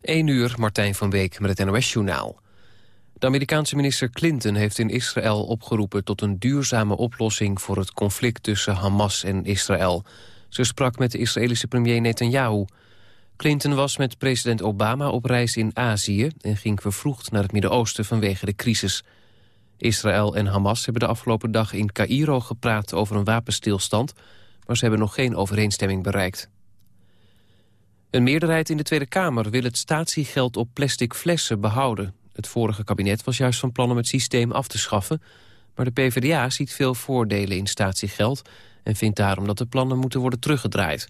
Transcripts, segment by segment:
1 uur, Martijn van Beek met het NOS-journaal. De Amerikaanse minister Clinton heeft in Israël opgeroepen... tot een duurzame oplossing voor het conflict tussen Hamas en Israël. Ze sprak met de Israëlische premier Netanyahu. Clinton was met president Obama op reis in Azië... en ging vervroegd naar het Midden-Oosten vanwege de crisis. Israël en Hamas hebben de afgelopen dag in Cairo gepraat over een wapenstilstand... maar ze hebben nog geen overeenstemming bereikt. Een meerderheid in de Tweede Kamer wil het statiegeld op plastic flessen behouden. Het vorige kabinet was juist van plan om het systeem af te schaffen... maar de PvdA ziet veel voordelen in statiegeld... en vindt daarom dat de plannen moeten worden teruggedraaid.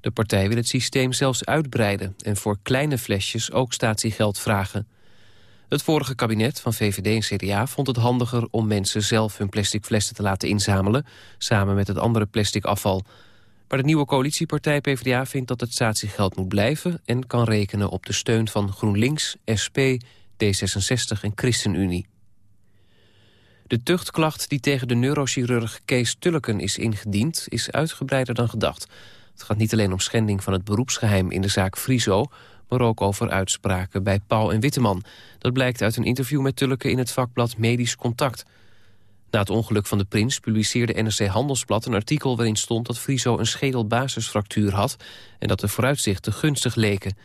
De partij wil het systeem zelfs uitbreiden... en voor kleine flesjes ook statiegeld vragen. Het vorige kabinet van VVD en CDA vond het handiger... om mensen zelf hun plastic flessen te laten inzamelen... samen met het andere plastic afval... Maar de nieuwe coalitiepartij PvdA vindt dat het statiegeld moet blijven... en kan rekenen op de steun van GroenLinks, SP, D66 en ChristenUnie. De tuchtklacht die tegen de neurochirurg Kees Tulleken is ingediend... is uitgebreider dan gedacht. Het gaat niet alleen om schending van het beroepsgeheim in de zaak Friso... maar ook over uitspraken bij Paul en Witteman. Dat blijkt uit een interview met Tulleken in het vakblad Medisch Contact... Na het ongeluk van de prins publiceerde NRC Handelsblad een artikel waarin stond dat Friso een schedelbasisfractuur had en dat de vooruitzichten gunstig leken.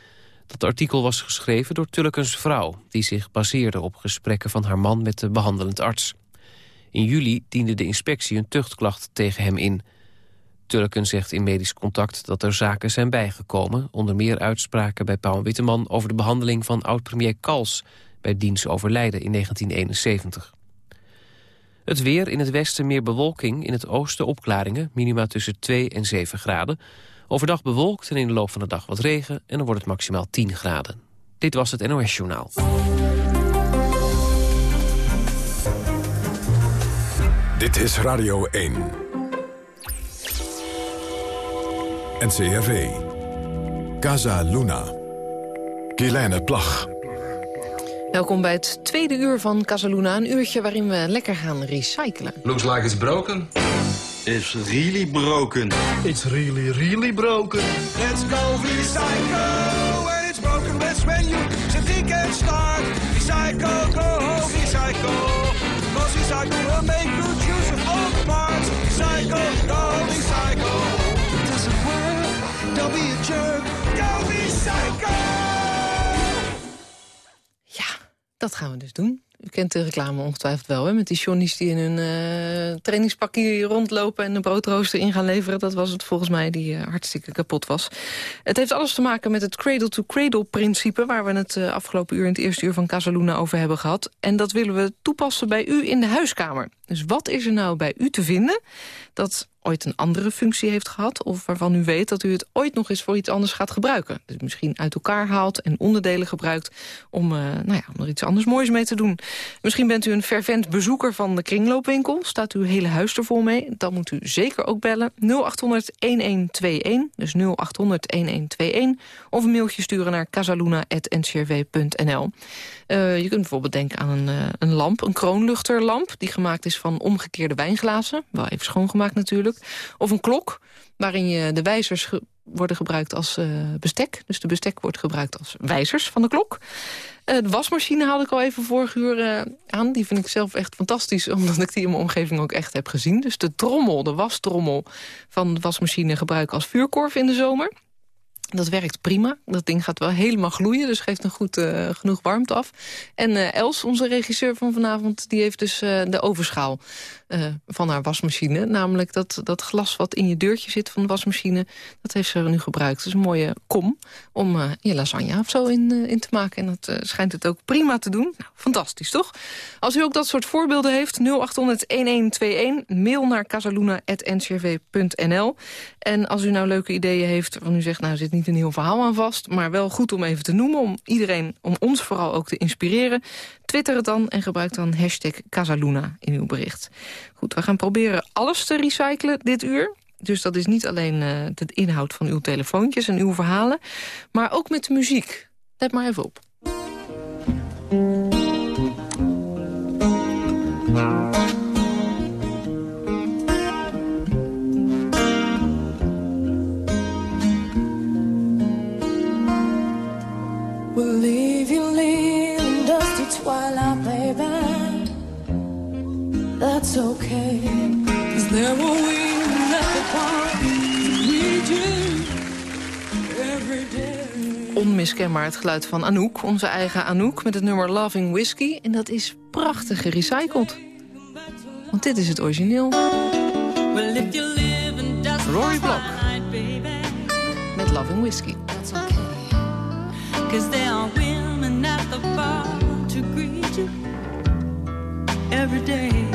Dat artikel was geschreven door Tullekens vrouw, die zich baseerde op gesprekken van haar man met de behandelend arts. In juli diende de inspectie een tuchtklacht tegen hem in. Tulleken zegt in medisch contact dat er zaken zijn bijgekomen, onder meer uitspraken bij Pauw Witteman over de behandeling van oud-premier Kals bij diens overlijden in 1971. Het weer in het westen meer bewolking, in het oosten opklaringen... minima tussen 2 en 7 graden. Overdag bewolkt en in de loop van de dag wat regen... en dan wordt het maximaal 10 graden. Dit was het NOS Journaal. Dit is Radio 1. NCRV. Casa Luna. Kielijne Plag. Welkom bij het tweede uur van Casaluna. Een uurtje waarin we lekker gaan recyclen. Looks like it's broken. It's really broken. It's really, really broken. Let's go recycle. When it's broken, that's when you think and start. Recycle, go recycle. Cause recycle will make good use of all the parts. Recycle, go recycle. It doesn't work. Don't be a jerk. Go recycle. Dat gaan we dus doen. U kent de reclame ongetwijfeld wel, hè? Met die Johnny's die in hun uh, trainingspakje rondlopen... en een broodrooster in gaan leveren. Dat was het volgens mij die uh, hartstikke kapot was. Het heeft alles te maken met het cradle-to-cradle-principe... waar we het uh, afgelopen uur in het eerste uur van Casaluna over hebben gehad. En dat willen we toepassen bij u in de huiskamer. Dus wat is er nou bij u te vinden dat ooit een andere functie heeft gehad... of waarvan u weet dat u het ooit nog eens voor iets anders gaat gebruiken. Dus misschien uit elkaar haalt en onderdelen gebruikt... om, uh, nou ja, om er iets anders moois mee te doen. Misschien bent u een fervent bezoeker van de kringloopwinkel. Staat uw hele huis er vol mee? Dan moet u zeker ook bellen. 0800-1121, dus 0800-1121. Of een mailtje sturen naar casaluna.ncrw.nl. Uh, je kunt bijvoorbeeld denken aan een, uh, een lamp, een kroonluchterlamp... die gemaakt is van omgekeerde wijnglazen. Wel even schoongemaakt natuurlijk. Of een klok, waarin je de wijzers worden gebruikt als uh, bestek. Dus de bestek wordt gebruikt als wijzers van de klok. Uh, de wasmachine haalde ik al even vorig uur uh, aan. Die vind ik zelf echt fantastisch, omdat ik die in mijn omgeving ook echt heb gezien. Dus de trommel, de wastrommel van de wasmachine gebruiken als vuurkorf in de zomer. Dat werkt prima. Dat ding gaat wel helemaal gloeien, dus geeft een goed, uh, genoeg warmte af. En uh, Els, onze regisseur van vanavond, die heeft dus uh, de overschaal van haar wasmachine. Namelijk dat, dat glas wat in je deurtje zit van de wasmachine, dat heeft ze nu gebruikt. Is een mooie kom om je lasagne of zo in, in te maken. En dat schijnt het ook prima te doen. Nou, fantastisch, toch? Als u ook dat soort voorbeelden heeft, 0800-1121, mail naar casaluna.ncrv.nl. En als u nou leuke ideeën heeft, van u zegt, nou zit niet een heel verhaal aan vast... maar wel goed om even te noemen, om iedereen, om ons vooral ook te inspireren. Twitter het dan en gebruik dan hashtag Casaluna in uw bericht. Goed, we gaan proberen alles te recyclen dit uur. Dus dat is niet alleen de inhoud van uw telefoontjes en uw verhalen... maar ook met de muziek. Let maar even op. That's okay. Cause there will we let the park you every day. Onmiskenbaar het geluid van Anouk, onze eigen Anouk... met het nummer Loving Whiskey. En dat is prachtig gerecycled. Want dit is het origineel. Well, if you live Rory baby. Met Loving Whiskey. That's okay. Cause there are women at the bar to greet you every day.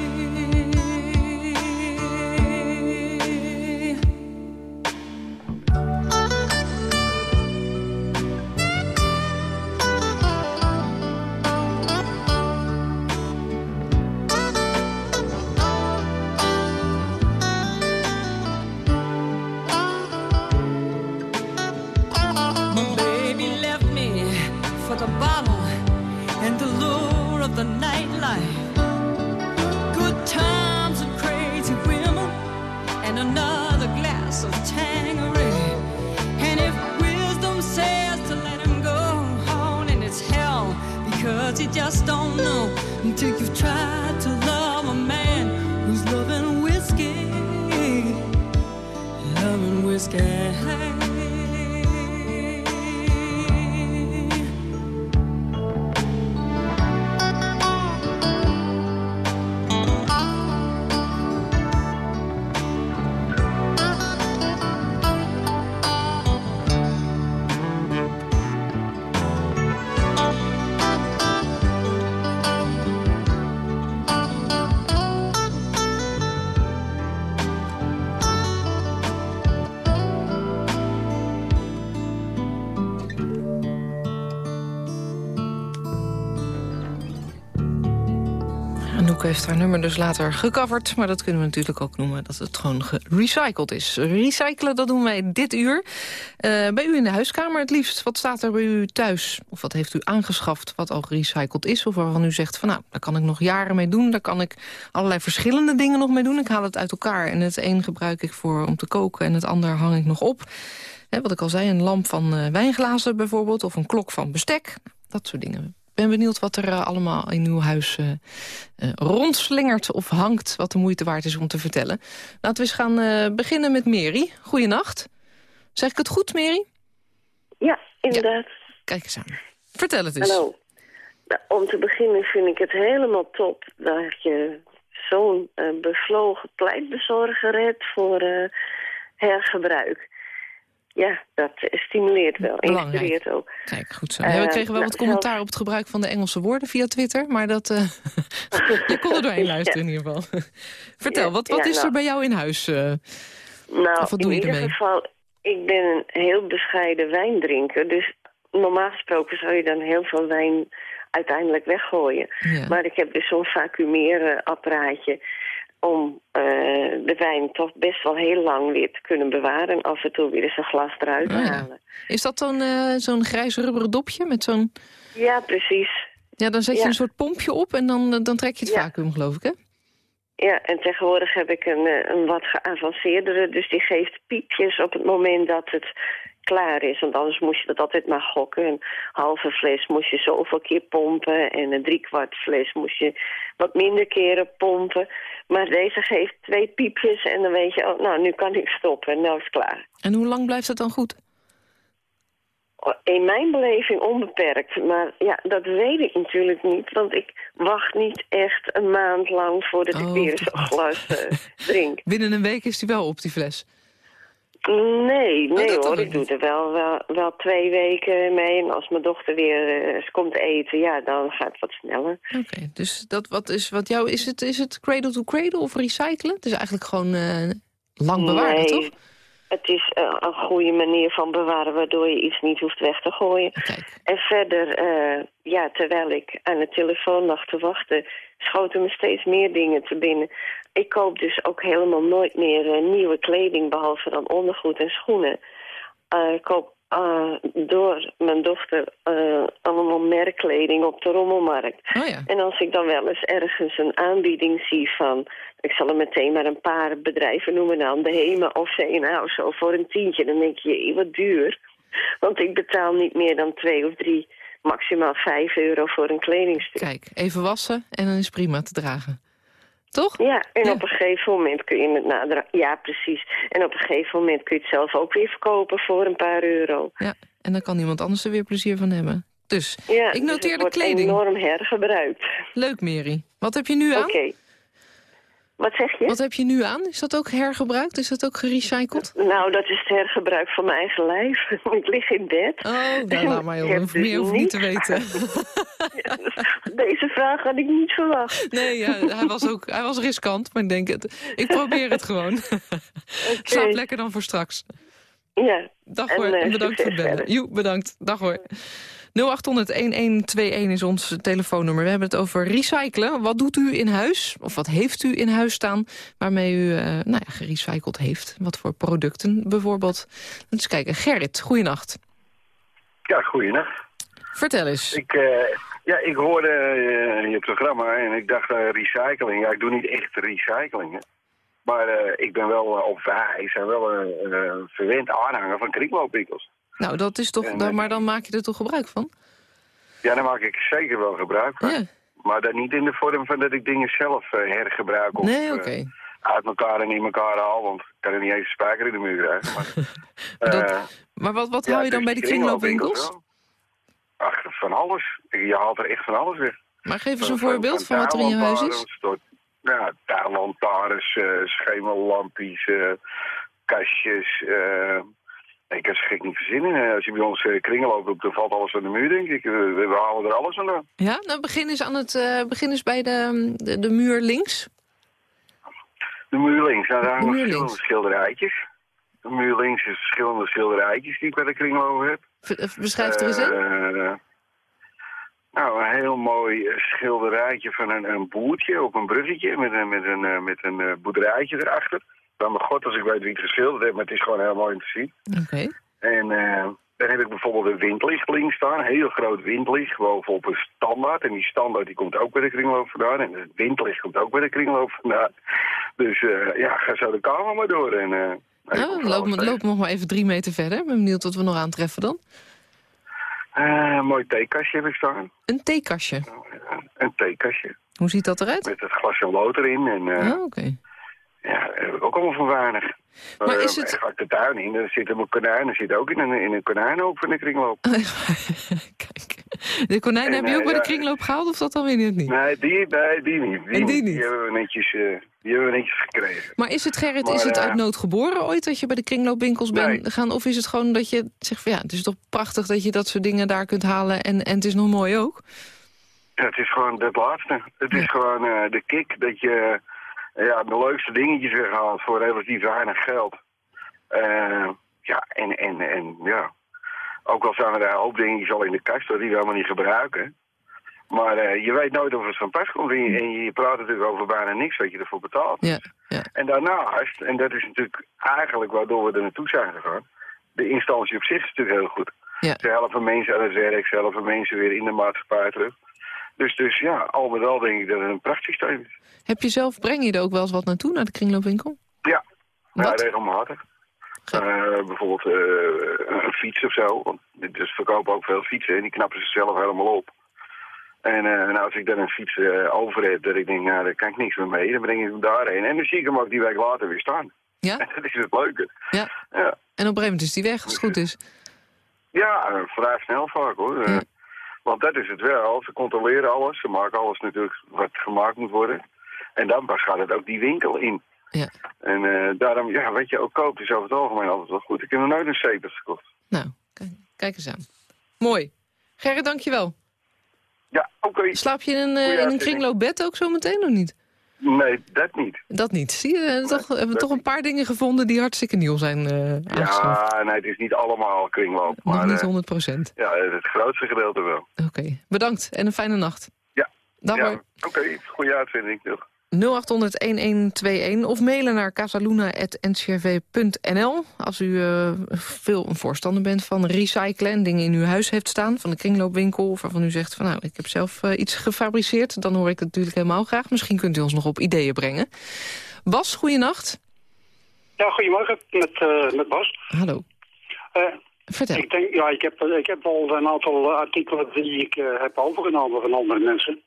Heeft haar nummer dus later gecoverd. Maar dat kunnen we natuurlijk ook noemen dat het gewoon gerecycled is. Recyclen, dat doen wij dit uur. Eh, bij u in de huiskamer het liefst. Wat staat er bij u thuis? Of wat heeft u aangeschaft wat al gerecycled is? Of waarvan u zegt van nou, daar kan ik nog jaren mee doen. Daar kan ik allerlei verschillende dingen nog mee doen. Ik haal het uit elkaar. En het een gebruik ik voor om te koken en het ander hang ik nog op. Wat ik al zei, een lamp van eh, wijnglazen bijvoorbeeld. Of een klok van bestek. Dat soort dingen. Ben benieuwd wat er eh, allemaal in uw huis eh, rondslingert of hangt... wat de moeite waard is om te vertellen. Laten we eens gaan beginnen met Mary. Goeienacht. Zeg ik het goed, Mary? Ja, inderdaad. Kijk eens aan. Vertel het eens. Hallo. Nou, om te beginnen vind ik het helemaal top dat je zo'n bevlogen pleitbezorger hebt voor hergebruik. Ja, dat stimuleert wel, Belangrijk. inspireert ook. Kijk, goed zo. Eh, Ja, we kregen wel nou, wat commentaar op het gebruik van de Engelse woorden via Twitter, maar dat... eh, je kon er doorheen luisteren in ieder geval. Vertel, Ja, wat, wat is er nou. bij jou in huis? eh? Nou, wat in doe je ieder geval, ik ben een heel bescheiden wijndrinker. Dus normaal gesproken zou je dan heel veel wijn uiteindelijk weggooien. Maar ik heb dus zo'n vacuumeerapparaatje om eh, de wijn toch best wel heel lang weer te kunnen bewaren. En af en toe weer eens een glas eruit te ja. halen. Is dat dan eh, zo'n grijs rubberen dopje met zo'n... Ja, precies. Ja, dan zet je Ja. een soort pompje op en dan, dan trek je het Ja. vacuüm, geloof ik, hè? Ja, en tegenwoordig heb ik een, eh, een wat geavanceerdere. Dus die geeft piepjes op het moment dat het klaar is. Want anders moest je dat altijd maar gokken. Een halve fles moest je zoveel keer pompen. En een driekwart fles moest je wat minder keren pompen. Maar deze geeft twee piepjes en dan weet je... Oh, nou, nu kan ik stoppen. Nou is het klaar. En hoe lang blijft het dan goed? In mijn beleving onbeperkt. Maar ja, dat weet ik natuurlijk niet. Want ik wacht niet echt een maand lang voordat ik Oh, weer zo'n glas eh, drink. Binnen een week is die wel op, die fles. Nee, nee Oh, dat hoor. Ik doe er wel, wel, wel twee weken mee. En als mijn dochter weer eh, eens komt eten, ja, dan gaat het wat sneller. Oké, dus dat wat is wat jou is het is het cradle to cradle of recyclen? Het is eigenlijk gewoon eh, lang bewaren, nee, toch? Het is eh, een goede manier van bewaren... waardoor je iets niet hoeft weg te gooien. Kijk, En verder, eh, ja, terwijl ik aan de telefoon lag te wachten... schoten me steeds meer dingen te binnen. Ik koop dus ook helemaal nooit meer eh, nieuwe kleding... behalve dan ondergoed en schoenen. Ik koop eh, door mijn dochter eh, allemaal merkkleding op de rommelmarkt. oh ja. En als ik dan wel eens ergens een aanbieding zie van... ik zal er meteen maar een paar bedrijven noemen dan... de Hema of C&A of zo voor een tientje... dan denk je, wat duur. Want ik betaal niet meer dan twee of drie, maximaal vijf euro voor een kledingstuk. Kijk, even wassen en dan is prima te dragen. Toch? Ja, en Ja. op een gegeven moment kun je het naderen. Ja, precies. En op een gegeven moment kun je het zelf ook weer verkopen voor een paar euro. Ja, en dan kan iemand anders er weer plezier van hebben. Dus, Ja, ik dus noteer de wordt kleding. enorm hergebruikt. Leuk, Mary. Wat heb je nu aan? Oké. Wat zeg je? Wat heb je nu aan? Is dat ook hergebruikt? Is dat ook gerecycled? Nou, dat is het hergebruik van mijn eigen lijf. ik lig in bed. Oh, nou, laat maar, joh. heb Hoef- dus Meer hoef ik niet te weten. Ja, dus Deze vraag had ik niet verwacht. Nee, ja, hij was ook hij was riskant, maar ik denk het. Ik probeer het gewoon. Slaap lekker dan voor straks. Ja. Dag En, hoor, eh, en bedankt voor het bellen. verder. Joe, bedankt. Dag hoor. 0800-1121 is ons telefoonnummer. We hebben het over recyclen. Wat doet u in huis? Of wat heeft u in huis staan waarmee u eh, nou ja, gerecycled heeft? Wat voor producten bijvoorbeeld? Laten we kijken. Gerrit, goeienacht. Ja, goeienacht. Vertel eens. Ik, eh, ja, ik hoorde eh, je programma en ik dacht eh, recycling. Ja, ik doe niet echt recycling. Hè. Maar eh, ik ben wel, of wij zijn wel een verwend aanhanger van kringloopwinkels. Nou, dat is toch... En, dan- maar dan maak je er toch gebruik van? Ja, daar maak ik zeker wel gebruik van. Ja. Maar dan niet in de vorm van dat ik dingen zelf hergebruik of Nee, uit elkaar en in elkaar haal. Want ik kan er niet eens een spijker in de muur krijgen. Maar, Maar dat- Maar wat, wat ja, hou je dan dus bij de kringloopwinkels? Ach, van alles. Je haalt er echt van alles weg. Maar geef eens een van- voorbeeld van wat er in je huis is. tot- Ja, tuinlantaarns, eh schemerlampjes, eh, kastjes. eh, ik kan ze gek niet verzinnen. Als je bij ons uh, kringen loopt, dan valt alles aan de muur, denk ik. We, we halen er alles aan. Ja, nou begin eens, aan het, begin eens bij de, de, de muur links. De muur links, nou, daar hangen verschillende schilderijtjes. De muur links is verschillende schilderijtjes die ik bij de kringloop heb. Eh, Beschrijf er eens een. Eh, nou, een heel mooi eh, schilderijtje van een, een boertje op een bruggetje met een, met een, met een boerderijtje erachter. Dan mijn god als ik weet wie het geschilderd heeft, maar het is gewoon heel mooi om te zien. Oké. En eh, dan heb ik bijvoorbeeld een windlicht links staan, een heel groot windlicht, bovenop een standaard. En die standaard die komt ook bij de kringloop vandaan en het windlicht komt ook bij de kringloop vandaan. Dus ja, ga zo de kamer maar door. En, Nou, loop, nog maar even drie meter verder. Ik ben benieuwd wat we nog aantreffen dan. Een mooi theekastje heb ik staan. Een theekastje. Een theekastje. Hoe ziet dat eruit? Met het glas en lood erin. En eh, Oh, oké. ja, daar heb ik ook allemaal van weinig. Maar Eh, is het- Ga ik de tuin in, er zit een konijn, er zit ook in een, in een konijnhoop van de kringloop. De konijn En, heb je ook bij de kringloop gehaald of dat dan weer niet? Nee, die, nee, die niet. Die, En die niet. Die hebben we netjes, eh, die hebben we netjes gekregen. Maar is het, Gerrit, Maar, is het eh, uit nood geboren ooit dat je bij de kringloopwinkels bent gegaan? Of is het gewoon dat je zegt van ja, het is toch prachtig dat je dat soort dingen daar kunt halen en, en het is nog mooi ook? Ja, het is gewoon het laatste. Het is gewoon eh, de kick dat je ja, de leukste dingetjes weghaalt voor relatief weinig geld. Ja, en, en, en ja, ook al zijn er een hoop dingetjes al in de kast die we helemaal niet gebruiken. Maar eh, je weet nooit of het van pas komt. En je, en je praat natuurlijk over bijna niks wat je ervoor betaalt. Ja, ja. En daarnaast, en dat is natuurlijk eigenlijk waardoor we er naartoe zijn gegaan, de instantie op zich is natuurlijk heel goed. Ja. Ze helpen mensen aan het werk, ze helpen mensen weer in de maatschappij terug. Dus, dus ja, al met al denk ik dat het een prachtig systeem is. Heb je zelf, breng je er ook wel eens wat naartoe, naar de kringloopwinkel? Ja, ja regelmatig. Eh, bijvoorbeeld eh, een fiets of zo. Want dus verkopen ook veel fietsen en die knappen ze zelf helemaal op. En eh, nou, als ik dan een fiets over heb, dat ik denk, nou, daar kan ik niks meer mee. Dan breng ik hem daarheen. En dan zie ik hem ook die week later weer staan. Ja? En dat is het leuke. Ja. Ja, En op een gegeven moment is die weg, als het goed is. ja vrij snel vaak hoor. Ja. Want dat is het wel. Ze controleren alles. Ze maken alles natuurlijk wat gemaakt moet worden. En dan pas gaat het ook die winkel in. Ja. En eh, daarom, ja, wat je ook koopt is over het algemeen altijd wel goed. Ik heb nog nooit een zeepers gekocht. Nou, kijk, kijk eens aan. Mooi. Gerrit, dankjewel. Ja, oké. Slaap je in een, eh, in kringloopbed ook zo meteen of niet? Nee, dat niet. Dat niet. Zie je, eh, toch, hebben we toch een paar dingen gevonden die hartstikke nieuw zijn eh aangeschaft. Ja, nee, het is niet allemaal kringloop. Nog Maar niet eh, 100 procent. ja, het grootste gedeelte wel. Oké, bedankt en een fijne nacht. Ja. Dag ja. Oké, goede uitzending. Doeg. 0800-1121 of mailen naar casaluna.ncrv.nl als u eh, veel een voorstander bent van recyclen en dingen in uw huis heeft staan van de kringloopwinkel of waarvan u zegt van nou ik heb zelf eh, iets gefabriceerd dan hoor ik het natuurlijk helemaal graag. Misschien kunt u ons nog op ideeën brengen. Bas, goeienacht. Ja, goedemorgen, met, eh, met Bas. Hallo. Vertel. ik denk, ja, ik heb, ik heb wel een aantal artikelen die ik heb overgenomen van andere mensen.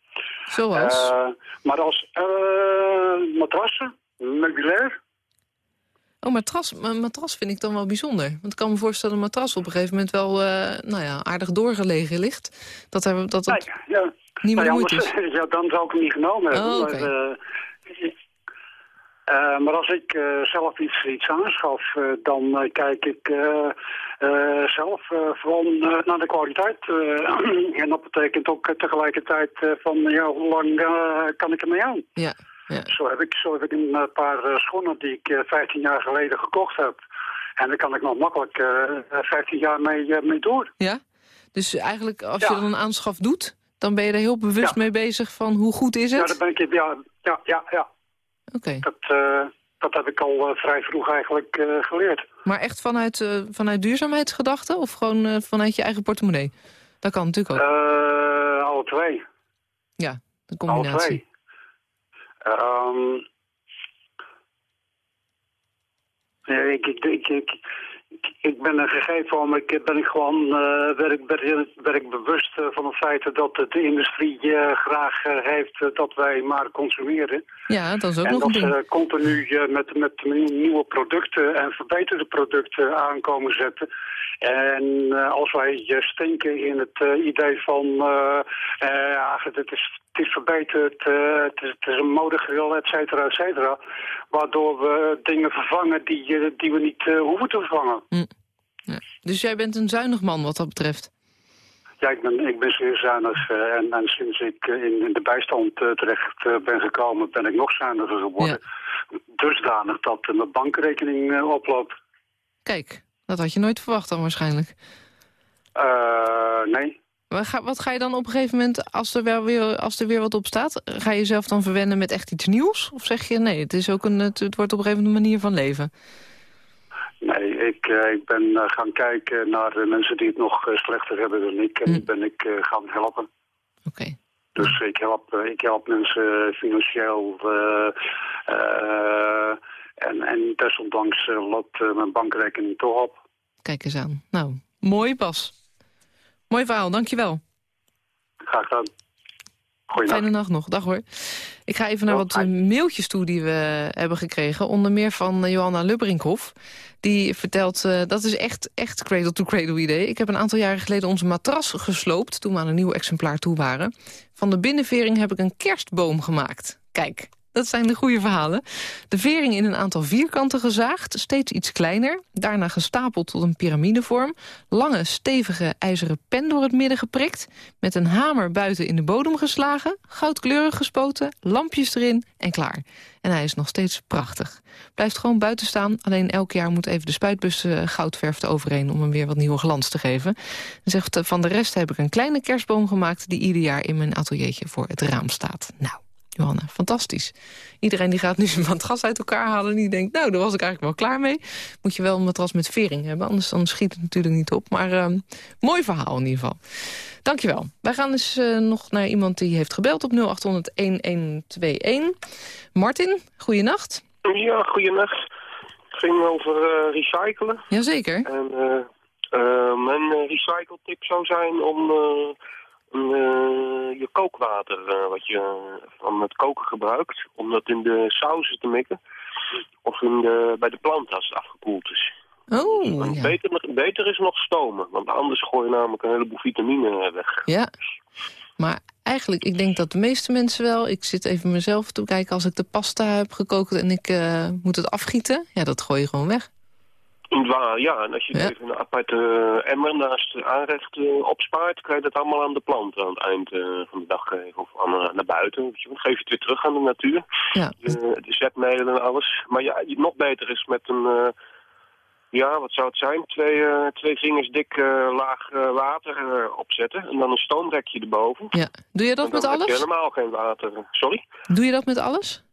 Zoals? Eh, maar als eh, matrassen, meubilair, Oh, matras, maar matras vind ik dan wel bijzonder. Want ik kan me voorstellen dat een matras op een gegeven moment wel eh, nou ja, aardig doorgelegen ligt. Dat, er, dat het nee, ja. niet meer Nee, moeite is. ja, dan zou ik hem niet genomen hebben. Oh, maar, eh, maar als ik eh, zelf iets, iets aanschaf, eh, dan kijk ik zelf eh, naar de kwaliteit. en dat betekent ook tegelijkertijd van ja, hoe lang kan ik ermee aan? Ja, ja. Zo heb ik, zo heb ik een paar schoenen die ik eh, 15 jaar geleden gekocht heb. En daar kan ik nog makkelijk eh 15 jaar mee, mee door. ja? Dus eigenlijk als Ja. je dan een aanschaf doet... dan ben je er heel bewust Ja. mee bezig van hoe goed is Ja, het? daar ben ik, ja, ja, ja, ja. Oké. Dat, eh, dat heb ik al eh, vrij vroeg eigenlijk eh, geleerd. Maar echt vanuit, vanuit duurzaamheidsgedachten of gewoon vanuit je eigen portemonnee? Dat kan natuurlijk ook. Alle twee. ja, de Alle combinatie. twee. Ehm, ja, ik, ik, ik, ik, ik ben een gegeven moment ben ik gewoon uh, werk, werk, werk bewust uh, van het feit dat de industrie uh, graag heeft dat wij maar consumeren. Ja, dat is ook en nog dat een ding. ze continu met, met nieuwe producten en verbeterde producten aankomen zetten. En als wij stinken in het idee van ja, het is het is verbeterd, uh, het, is, het is een modegril, et cetera, et cetera. Waardoor we dingen vervangen die, die we niet uh, hoeven te vervangen. Mm. Ja. Dus jij bent een zuinig man wat dat betreft? Ja, ik ben, ik ben zeer zuinig. En, en, sinds ik in, in de bijstand terecht ben gekomen, ben ik nog zuiniger geworden. Ja. Dusdanig dat mijn bankrekening oploopt. Kijk, dat had je nooit verwacht dan waarschijnlijk. nee. Wat ga je dan op een gegeven moment, als er, weer, als er weer wat op staat... ga je jezelf dan verwennen met echt iets nieuws? Of zeg je, nee, het, is ook een, het, het wordt op een gegeven moment een manier van leven? Nee, ik, uh, ik ben uh, gaan kijken naar mensen die het nog slechter hebben dan ik. En hm. ben ik gaan helpen. Oké. Okay. Dus ik help, ik help mensen financieel... en, en desondanks loopt mijn bankrekening toch op. Kijk eens aan. Nou, mooi pas. Mooi verhaal, dankjewel. Graag gedaan. Fijne nacht nog. Dag hoor. Ik ga even naar wat eh, mailtjes toe die we hebben gekregen. Onder meer van eh, Johanna Lubbrinkhoff. Die vertelt, eh, dat is echt, echt cradle-to-cradle idee. Ik heb een aantal jaren geleden onze matras gesloopt... toen we aan een nieuw exemplaar toe waren. Van de binnenvering heb ik een kerstboom gemaakt. Kijk, dat zijn de goede verhalen. De vering in een aantal vierkanten gezaagd, steeds iets kleiner. Daarna gestapeld tot een piramidevorm. Lange, stevige ijzeren pen door het midden geprikt. Met een hamer buiten in de bodem geslagen. Goudkleurig gespoten, lampjes erin en klaar. En hij is nog steeds prachtig. Blijft gewoon buiten staan, alleen elk jaar moet even de spuitbus uh, goudverf eroverheen... om hem weer wat nieuwe glans te geven. En zegt, uh, van de rest heb ik een kleine kerstboom gemaakt... die ieder jaar in mijn ateliertje voor het raam staat. Nou, Johanna, fantastisch. Iedereen die gaat nu zijn matras uit elkaar halen... en die denkt, nou, daar was ik eigenlijk wel klaar mee. Moet je wel een matras met vering hebben, anders dan schiet het natuurlijk niet op. Maar uh, mooi verhaal in ieder geval. Dankjewel. Wij gaan dus uh, nog naar iemand die heeft gebeld op 0800-1121. Martin, goeienacht. Ja, goeienacht. Het ging over uh, recyclen. Jazeker. En mijn recycletip zou zijn om je kookwater uh, wat je van het koken gebruikt, om dat in de sauzen te mikken. Of in de, bij de plant als het afgekoeld is. Oh, ja. beter, beter is nog stomen, want anders gooi je namelijk een heleboel vitamine weg. Ja, maar eigenlijk, ik denk dat de meeste mensen wel... Ik zit even mezelf te kijken als ik de pasta heb gekookt en ik uh, moet het afgieten. Ja, dat gooi je gewoon weg. Ja, en als je het even een aparte uh, emmer naast de aanrecht uh, opspaart, kan je dat allemaal aan de plant aan het eind uh, van de dag geven. Of aan, naar buiten. Je geef het weer terug aan de natuur. Ja. de zetmelen en alles. Maar ja, nog beter is met een, ja, wat zou het zijn? Twee, twee vingers dik laag water opzetten. En dan een stoomdekje erboven. Ja. Doe je dat met alles? heb je helemaal geen water. Sorry? Doe je dat met alles?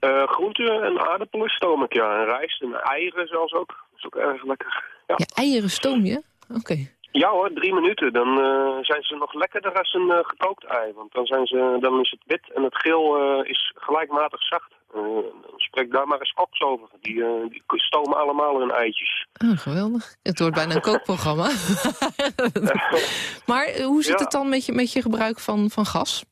Uh, groenten en aardappelen stoom ik, ja. En rijst en eieren zelfs ook. Dat is ook erg lekker. Ja, ja eieren stoom je? Oké. Okay. Ja hoor, drie minuten. Dan uh, zijn ze nog lekkerder als een uh, gekookt ei. Want dan, zijn ze, dan is het wit en het geel is gelijkmatig zacht. spreek daar maar eens koks over. Die, die stomen allemaal hun eitjes. Oh, geweldig. Het wordt bijna een kookprogramma. maar hoe zit ja. het dan met je, met je gebruik van, van gas?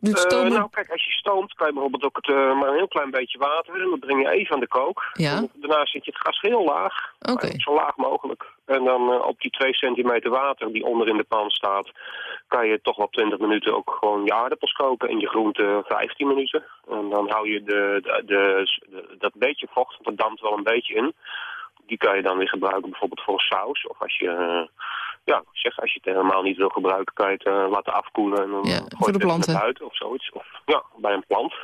Uh, nou, kijk, als je stoomt, kan je bijvoorbeeld ook het, uh, maar een heel klein beetje water en dan breng je even aan de kook. Ja. daarna zet je het gas heel laag, okay. zo laag mogelijk. En dan uh, op die 2 centimeter water die onder in de pan staat, kan je toch wel 20 minuten ook gewoon je aardappels koken en je groenten 15 minuten. En dan hou je de, de, de, de dat beetje vocht, want dat dampt wel een beetje in. Die kan je dan weer gebruiken bijvoorbeeld voor een saus of als je ja, zeg, als je het helemaal niet wil gebruiken, kan je het uh, laten afkoelen en dan ja, gooi voor de je het planten. naar buiten of zoiets. Of ja, bij een plant.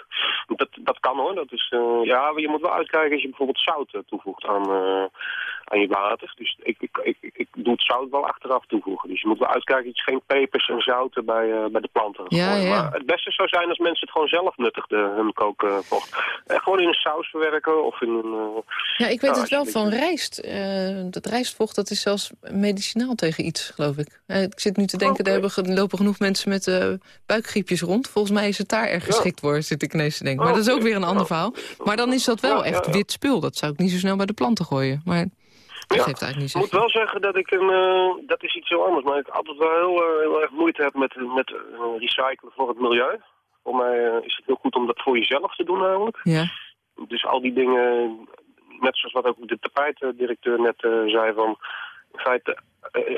Dat, dat kan hoor. Dat is, uh, ja, je moet wel uitkijken als je bijvoorbeeld zout uh, toevoegt aan, aan je water. Dus ik, ik, ik, ik, doe het zout wel achteraf toevoegen. Dus je moet wel uitkijken dat je geen pepers en zouten bij, bij de planten ja. Maar het beste zou zijn als mensen het gewoon zelf nuttigden, hun kookvocht. gewoon in een saus verwerken of in een... ja, ik weet nou, het wel van rijst. dat rijstvocht dat is zelfs medicinaal tegen iets, geloof ik. ik zit nu te denken, okay. er hebben, lopen genoeg mensen met uh, buikgriepjes rond. Volgens mij is het daar erg geschikt ja. voor, zit ik ineens te denken. Maar dat is ook weer een ander verhaal. Maar dan is dat wel echt wit spul. Dat zou ik niet zo snel bij de planten gooien. Maar dat geeft eigenlijk niet zo. Ik moet wel zeggen dat ik een, uh, dat is iets heel anders. Maar ik altijd wel heel, uh, heel erg moeite heb met, met recyclen voor het milieu. Voor mij is het heel goed om dat voor jezelf te doen namelijk. Ja. Dus al die dingen, net zoals wat ook de tapijtdirecteur net zei van... In feite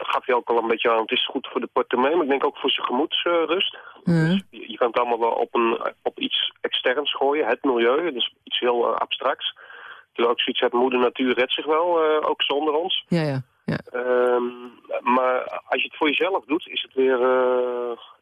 gaf je ook al een beetje aan, het is goed voor de portemonnee, maar ik denk ook voor zijn gemoedsrust. Mm. Dus je, je, kan het allemaal wel op, een, op iets externs gooien, het milieu, dus iets heel abstracts. Terwijl ik zoiets heb, moeder natuur redt zich wel, uh, ook zonder ons. Ja, ja. Ja. Um, maar als je het voor jezelf doet, is het weer,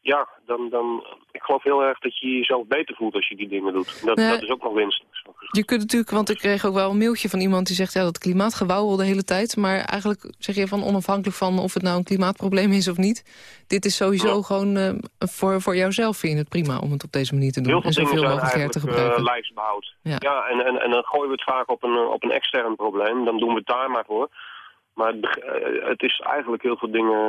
ja, dan, dan, ik geloof heel erg dat je jezelf beter voelt als je die dingen doet. Dat, dat is ook nog winst. Je kunt natuurlijk, want ik kreeg ook wel een mailtje van iemand die zegt... ja, dat klimaatgewauwel de hele tijd. Maar eigenlijk zeg je van onafhankelijk van of het nou een klimaatprobleem is of niet. Dit is sowieso Ja. gewoon eh, voor, voor jouzelf vind je het prima om het op deze manier te doen. Heel veel en zoveel mogelijk her te uh, gebruiken. lijfsbehoud. Ja. Ja, en, en, en dan gooien we het vaak op een, eh, op een extern probleem. Dan doen we het daar maar voor. Maar het, eh, het is eigenlijk heel veel dingen...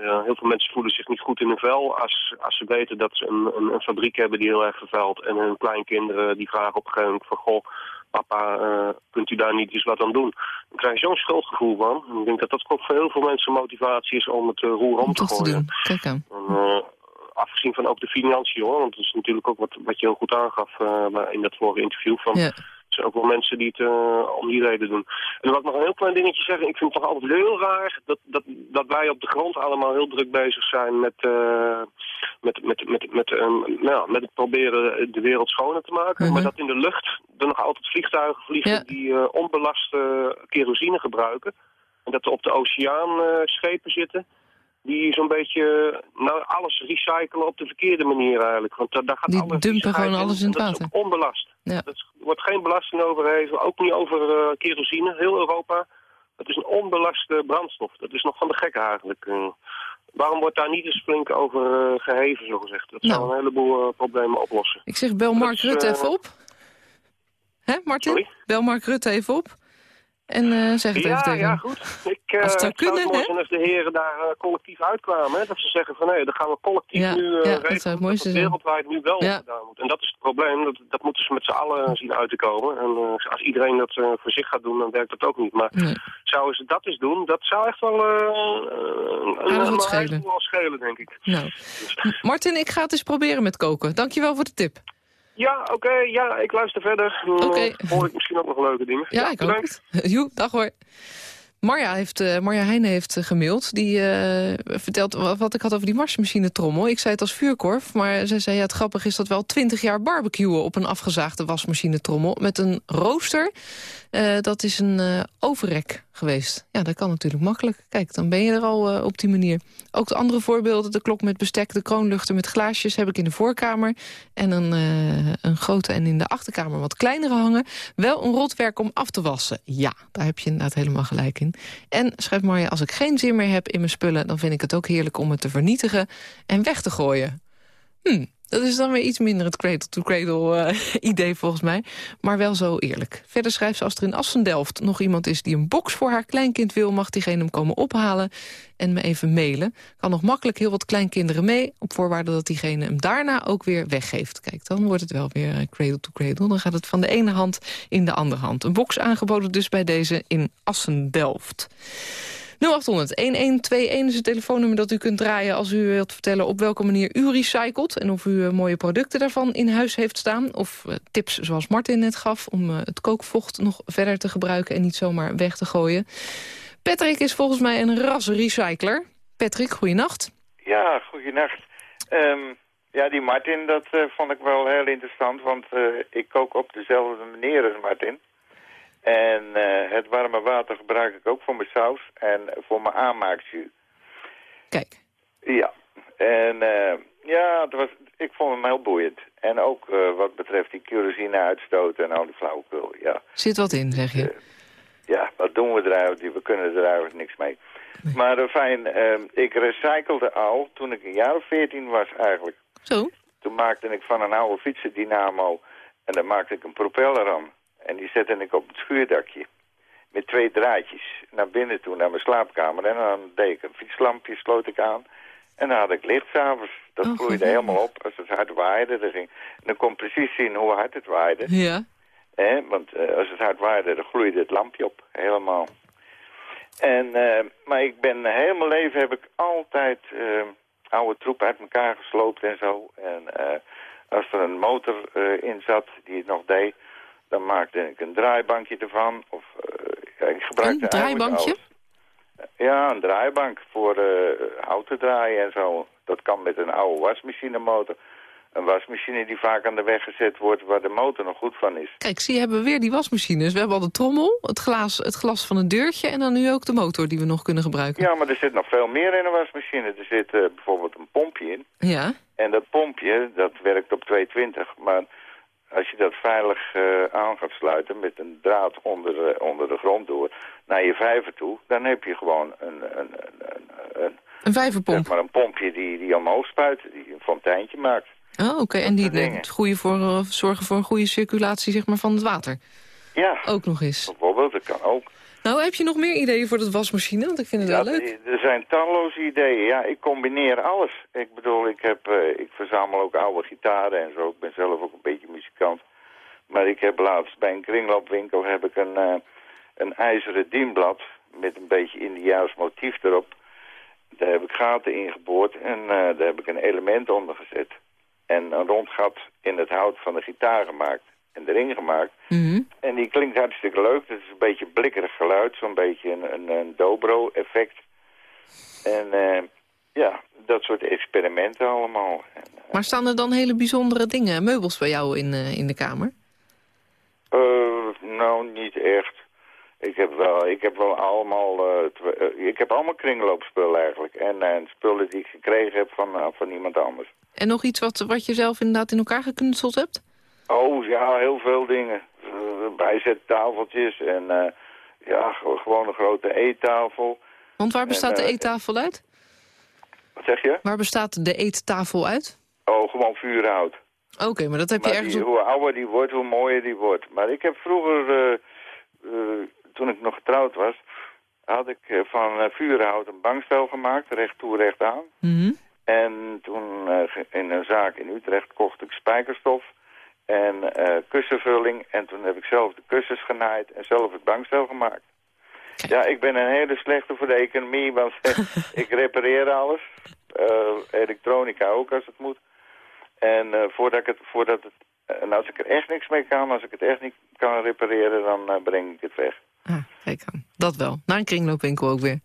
eh, heel veel mensen voelen zich niet goed in hun vel... als, als ze weten dat ze een, een, een fabriek hebben die heel erg vervuilt... en hun kleinkinderen die vragen op een gegeven moment van... goh, papa, eh, kunt u daar niet eens wat aan doen? Dan krijg je zo'n schuldgevoel van. Ik denk dat dat ook voor heel veel mensen motivatie is om het uh, roer om Om te toch te gooien. En, eh, afgezien van ook de financiën hoor. Want dat is natuurlijk ook wat, wat je heel goed aangaf in dat vorige interview. Van, Ja. Ook wel mensen die het uh, om die reden doen. En dan wil ik nog een heel klein dingetje zeggen. Ik vind het toch altijd heel raar dat, dat, dat wij op de grond allemaal heel druk bezig zijn met, uh, met, met, met, met, um, nou, met het proberen de wereld schoner te maken. Mhm. Maar dat in de lucht er nog altijd vliegtuigen vliegen Ja. die uh, onbelaste kerosine gebruiken. En dat er op de oceaan schepen zitten die zo'n beetje nou, alles recyclen op de verkeerde manier eigenlijk. Want daar gaat Die alles dumpen gewoon alles in het water. onbelast. Ja. Er wordt geen belasting overgeheven, ook niet over uh, kerosine, heel Europa. Het is een onbelaste brandstof. Dat is nog van de gekken eigenlijk. Uh, waarom wordt daar niet eens flink over uh, geheven, zogezegd? Dat zou Nou. een heleboel uh, problemen oplossen. Ik zeg, bel Mark is, Rutte eh, even op. Hè, Martin? Sorry? Bel Mark Rutte even op. En eh, zeg het even Ja, tegen ja, goed. Ik uh, Als het zou het zou kunnen, het mooi hè? zijn als de heren daar uh, collectief uitkwamen. Hè? Dat ze zeggen van nee, dan gaan we collectief Ja, nu uh, ja, dat regelen zou het mooiste zijn. wereldwijd nu wel Ja. gedaan wordt. En dat is het probleem. Dat, dat moeten ze met z'n allen zien uit te komen. En uh, als iedereen dat uh, voor zich gaat doen, dan werkt dat ook niet. Maar Nee. zouden ze dat eens doen, dat zou echt wel uh, een, een schelen. wel schelen, denk ik. Nou, M- Martin, ik ga het eens proberen met koken. Dankjewel voor de tip. Ja, oké, ja, ik luister verder. Dan, eh, hoor ik misschien ook nog leuke dingen. Ja, ik het. Joe, dag hoor. Marja, heeft, eh, Marja Heijnen heeft eh, gemaild. Die vertelt wat, ik had over die marsmachine-trommel. Ik zei het als vuurkorf, maar zij zei... Ja, het grappig is dat wel 20 jaar barbecuen op een afgezaagde wasmachine-trommel... met een rooster. Dat is een overrek geweest. Ja, dat kan natuurlijk makkelijk. Kijk, dan ben je er al eh, op die manier. Ook de andere voorbeelden, de klok met bestek... de kroonluchter met glaasjes heb ik in de voorkamer... en een, eh, een grote en in de achterkamer wat kleinere hangen. Wel een rotwerk om af te wassen. Ja, daar heb je inderdaad helemaal gelijk in. En schrijft Marja, als ik geen zin meer heb in mijn spullen... dan vind ik het ook heerlijk om het te vernietigen en weg te gooien. Hm, dat is dan weer iets minder het cradle-to-cradle eh, idee volgens mij. Maar wel zo eerlijk. Verder schrijft ze als er in Assendelft nog iemand is... die een box voor haar kleinkind wil... mag diegene hem komen ophalen en me even mailen. Kan nog makkelijk heel wat kleinkinderen mee... op voorwaarde dat diegene hem daarna ook weer weggeeft. Kijk, dan wordt het wel weer eh, cradle-to-cradle. Dan gaat het van de ene hand in de andere hand. Een box aangeboden dus bij deze in Assendelft. 0800-1121 is het telefoonnummer dat u kunt draaien... als u wilt vertellen op welke manier u recycelt... en of u eh, mooie producten daarvan in huis heeft staan. Of eh, tips zoals Martin net gaf... om eh, het kookvocht nog verder te gebruiken en niet zomaar weg te gooien. Patrick is volgens mij een ras recycler. Patrick, goeienacht. Ja, goeienacht. Ehm ja, die Martin, dat vond ik wel heel interessant, want ik kook op dezelfde manier als Martin. En eh, het warme water gebruik ik ook voor mijn saus en voor mijn aanmaakzuur. Kijk. Ja, en eh, ja, het was, ik vond hem heel boeiend. En ook eh, wat betreft die kerosine uitstoot en al die flauwekul, ja. Zit wat in, zeg je. Ja, wat doen we eruit? We kunnen er eigenlijk niks mee. Maar uh, fijn, uh, ik recyclede al toen ik een jaar of veertien was eigenlijk. Zo? Toen maakte ik van een oude fietsendynamo en daar maakte ik een propeller aan. En die zette ik op het schuurdakje. Met twee draadjes naar binnen toe, naar mijn slaapkamer. En dan deed ik een fietslampje, sloot ik aan. En dan had ik licht s'avonds. Dat Oh, gloeide geweldig. helemaal op als het hard waaide. Dan, ging, dan kon ik precies zien hoe hard het waaide. Ja. Want uh, als het hard waaide, dan gloeide het lampje op. Helemaal. En, uh, maar ik ben heel mijn leven heb ik altijd uh, oude troep uit elkaar gesloopt en zo. En als er een motor in zat die het nog deed, dan maakte ik een draaibankje ervan. Of, ja, ik gebruikte een draaibankje? Ja, een draaibank voor hout te draaien en zo. Dat kan met een oude wasmachinemotor. Een wasmachine die vaak aan de weg gezet wordt waar de motor nog goed van is. Kijk, zie, hebben we weer die wasmachines. We hebben al de trommel, het glas, het glas van een deurtje... en dan nu ook de motor die we nog kunnen gebruiken. Ja, maar er zit nog veel meer in een wasmachine. Er zit uh, bijvoorbeeld een pompje in. Ja. En dat pompje, dat werkt op 220. Maar als je dat veilig uh, aan gaat sluiten met een draad onder, uh, onder de grond door... naar je vijver toe, dan heb je gewoon een... een, een, een, een vijverpomp? Zeg maar een pompje die, die omhoog spuit, die een fonteintje maakt. Oh, oké. Okay. En die de, goede voor, uh, zorgen voor een goede circulatie zeg maar, van het water? Ja. Ook nog eens. Bijvoorbeeld, dat kan ook. Nou, heb je nog meer ideeën voor de wasmachine? Want ik vind het ja, wel leuk. Er zijn talloze ideeën. Ja, ik combineer alles. Ik bedoel, ik, heb, uh, ik verzamel ook oude gitaren en zo. Ik ben zelf ook een beetje muzikant. Maar ik heb laatst bij een kringloopwinkel heb ik een, uh, een ijzeren dienblad... met een beetje Indiaans motief erop. Daar heb ik gaten ingeboord en eh, daar heb ik een element onder gezet. En een rond gat in het hout van de gitaar gemaakt. En erin gemaakt. Mhm. En die klinkt hartstikke leuk. Het is een beetje blikkerig geluid. Zo'n beetje een, een, een dobro-effect. En eh, ja, dat soort experimenten allemaal. Maar staan er dan hele bijzondere dingen, meubels bij jou in, eh, in de kamer? Eh, nou, niet echt. Ik heb wel, ik heb wel allemaal, eh, eh, ik heb allemaal kringloopspullen eigenlijk. En eh, spullen die ik gekregen heb van, eh, van iemand anders. En nog iets wat, wat je zelf inderdaad in elkaar geknutseld hebt? Oh ja, heel veel dingen. Uh, bijzettafeltjes en eh, ja, ge- gewoon een grote eettafel. Want waar bestaat En, de eh, eettafel uit? Wat zeg je? Waar bestaat de eettafel uit? Oh, gewoon vuurhout. Oké, maar dat heb je ergens die, op... hoe ouder die wordt, hoe mooier die wordt. Maar ik heb vroeger, eh, eh, toen ik nog getrouwd was, had ik eh, van eh, vuurhout een bankstel gemaakt, recht toe, recht aan. Mhm. En toen eh, in een zaak in Utrecht kocht ik spijkerstof en eh, kussenvulling. En toen heb ik zelf de kussens genaaid en zelf het bankstel gemaakt. Ja, ik ben een hele slechte voor de economie, want ik repareer alles. Eh, elektronica ook als het moet. En eh, voordat ik het, voordat het, en als ik er echt niks mee kan, als ik het echt niet kan repareren, dan breng ik het weg. Ah, kijk aan. Dat wel. Naar een kringloopwinkel ook weer.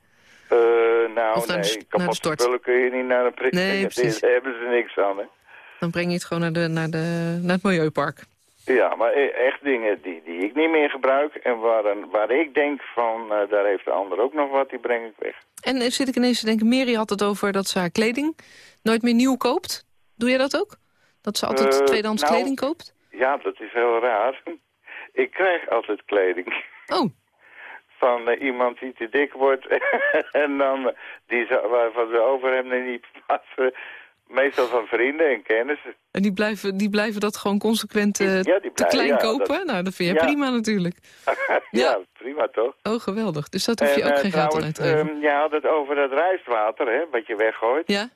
Nou, nee, stort. spullen kun je niet naar een prik. Nee, precies. Daar hebben ze niks aan, hè. Dan breng je het gewoon naar, de, naar, de, naar het milieupark. Ja, maar e- echt dingen die, die ik niet meer gebruik en waar, een, waar ik denk van, eh, daar heeft de ander ook nog wat, die breng ik weg. En eh, zit ik ineens te denken, Mary had het over dat ze haar kleding nooit meer nieuw koopt. Doe jij dat ook? Dat ze altijd Eh, tweedehands nou, kleding koopt? Ja, dat is heel raar. Ik krijg altijd kleding. Oh. Van iemand die te dik wordt en dan die waarvan ze over hem niet passen. Meestal van vrienden en kennissen. En die blijven, die blijven dat gewoon consequent eh, Ja, te klein ja, kopen? dat- Nou, dat vind je Ja. prima natuurlijk. ja, prima toch? Oh, geweldig. Dus dat hoef je En, ook eh, geen geld aan uit trouwens, te geven. ehm, je had het over dat rijstwater, hè, wat je weggooit. Ja?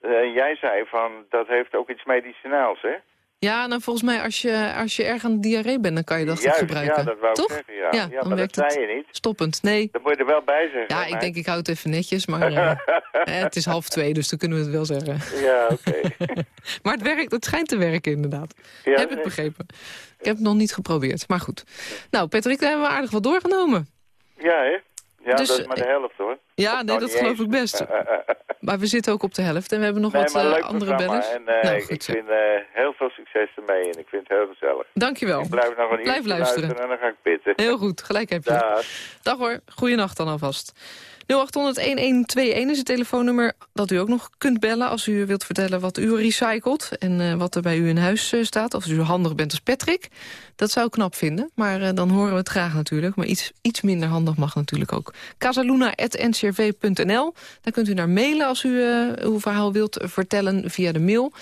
Eh, jij zei van, dat heeft ook iets medicinaals, hè? Ja, nou volgens mij als je, als je erg aan diarree bent, dan kan je dat Juist, gebruiken. ja, dat wou ik Toch? zeggen, ja. Ja, dan maar werkt dat het zei je niet. stoppend. Nee. Dat moet je er wel bij zeggen. Ja, ik denk ik houd het even netjes, maar eh, eh, het is half twee, dus dan kunnen we het wel zeggen. Ja, oké. maar het werkt, het schijnt te werken inderdaad. Ja, heb ik begrepen. Ik heb het nog niet geprobeerd, maar goed. Nou, Patrick, daar hebben we aardig wat doorgenomen. Ja, hè? Ja, Dus, dat is maar de helft, hoor. Ja, nee, dat geloof eens. ik best. Maar we zitten ook op de helft en we hebben nog nee, wat eh, andere bellers. En eh, nou, ik, goed ik zo. vind eh, heel veel succes ermee en ik vind het heel gezellig. Dankjewel. Ik blijf nog een Blijf luisteren. en dan ga ik pitten. Heel goed, gelijk heb je. Dag. Dag hoor, goeienacht dan alvast. 0800-1121 is het telefoonnummer dat u ook nog kunt bellen... als u wilt vertellen wat u recycelt en eh, wat er bij u in huis eh, staat. Of u handig bent als Patrick. Dat zou ik knap vinden, maar eh, dan horen we het graag natuurlijk. Maar iets, iets minder handig mag natuurlijk ook. casaluna.ncrv.nl, daar kunt u naar mailen als u uw verhaal wilt vertellen via de mail...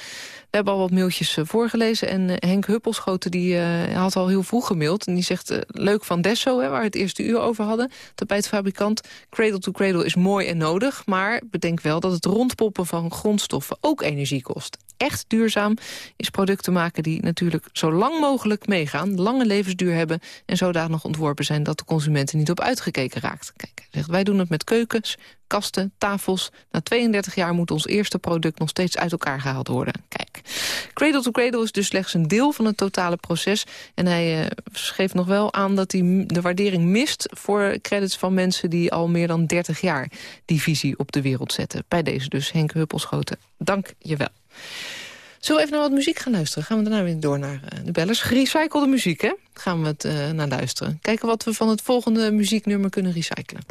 We hebben al wat mailtjes eh, voorgelezen. En eh, Henk Huppelschoten die, eh, had al heel vroeg gemaild. En die zegt, leuk van Desso, hè, waar we het eerste uur over hadden. Tapijtfabrikant. Cradle to cradle is mooi en nodig. Maar bedenk wel dat het rondpoppen van grondstoffen ook energie kost. Echt duurzaam is producten maken die natuurlijk zo lang mogelijk meegaan. Lange levensduur hebben en zodanig ontworpen zijn... dat de consument er niet op uitgekeken raakt. Kijk, wij doen het met keukens, kasten, tafels. Na 32 jaar moet ons eerste product nog steeds uit elkaar gehaald worden. Kijk, Cradle to Cradle is dus slechts een deel van het totale proces. En hij eh, schreef nog wel aan dat hij de waardering mist... voor credits van mensen die al meer dan 30 jaar die visie op de wereld zetten. Bij deze dus, Henk Huppelschoten. Dank je wel. Zullen we even naar wat muziek gaan luisteren? Gaan we daarna weer door naar eh, de bellers. Gerecyclede muziek, hè? Gaan we het eh, naar luisteren. Kijken wat we van het volgende muzieknummer kunnen recyclen.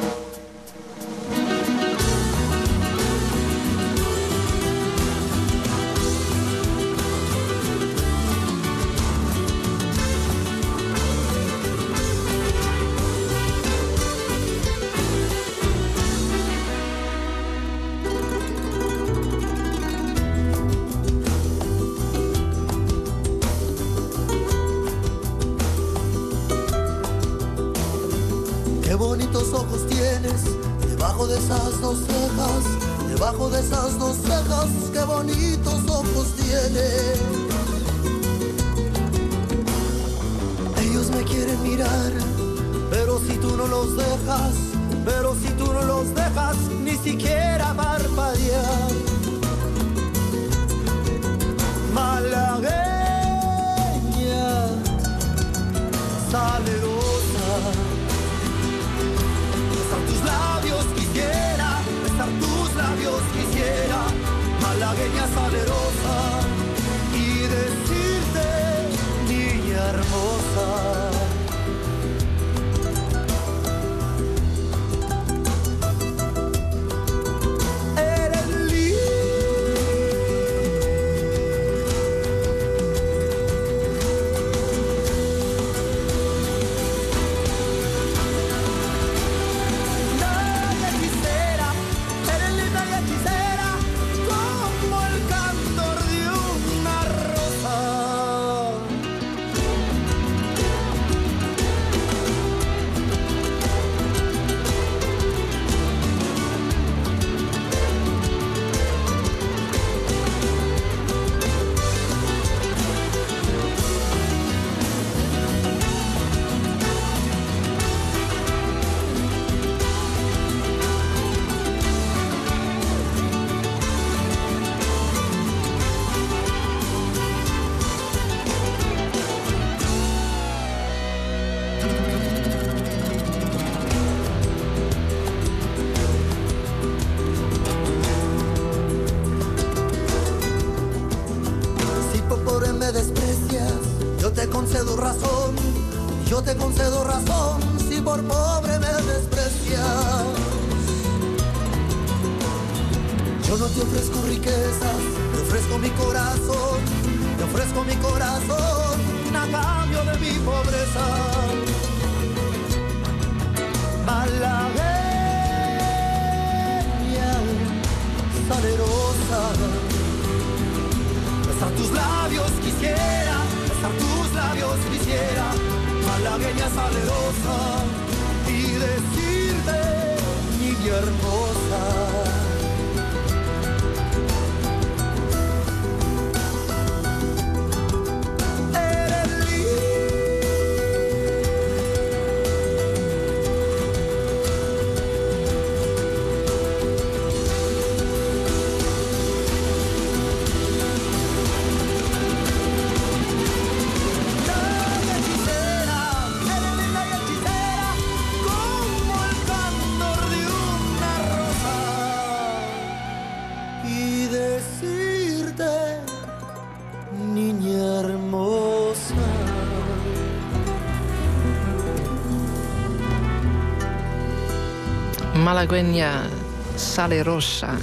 Malagueña Salerosa.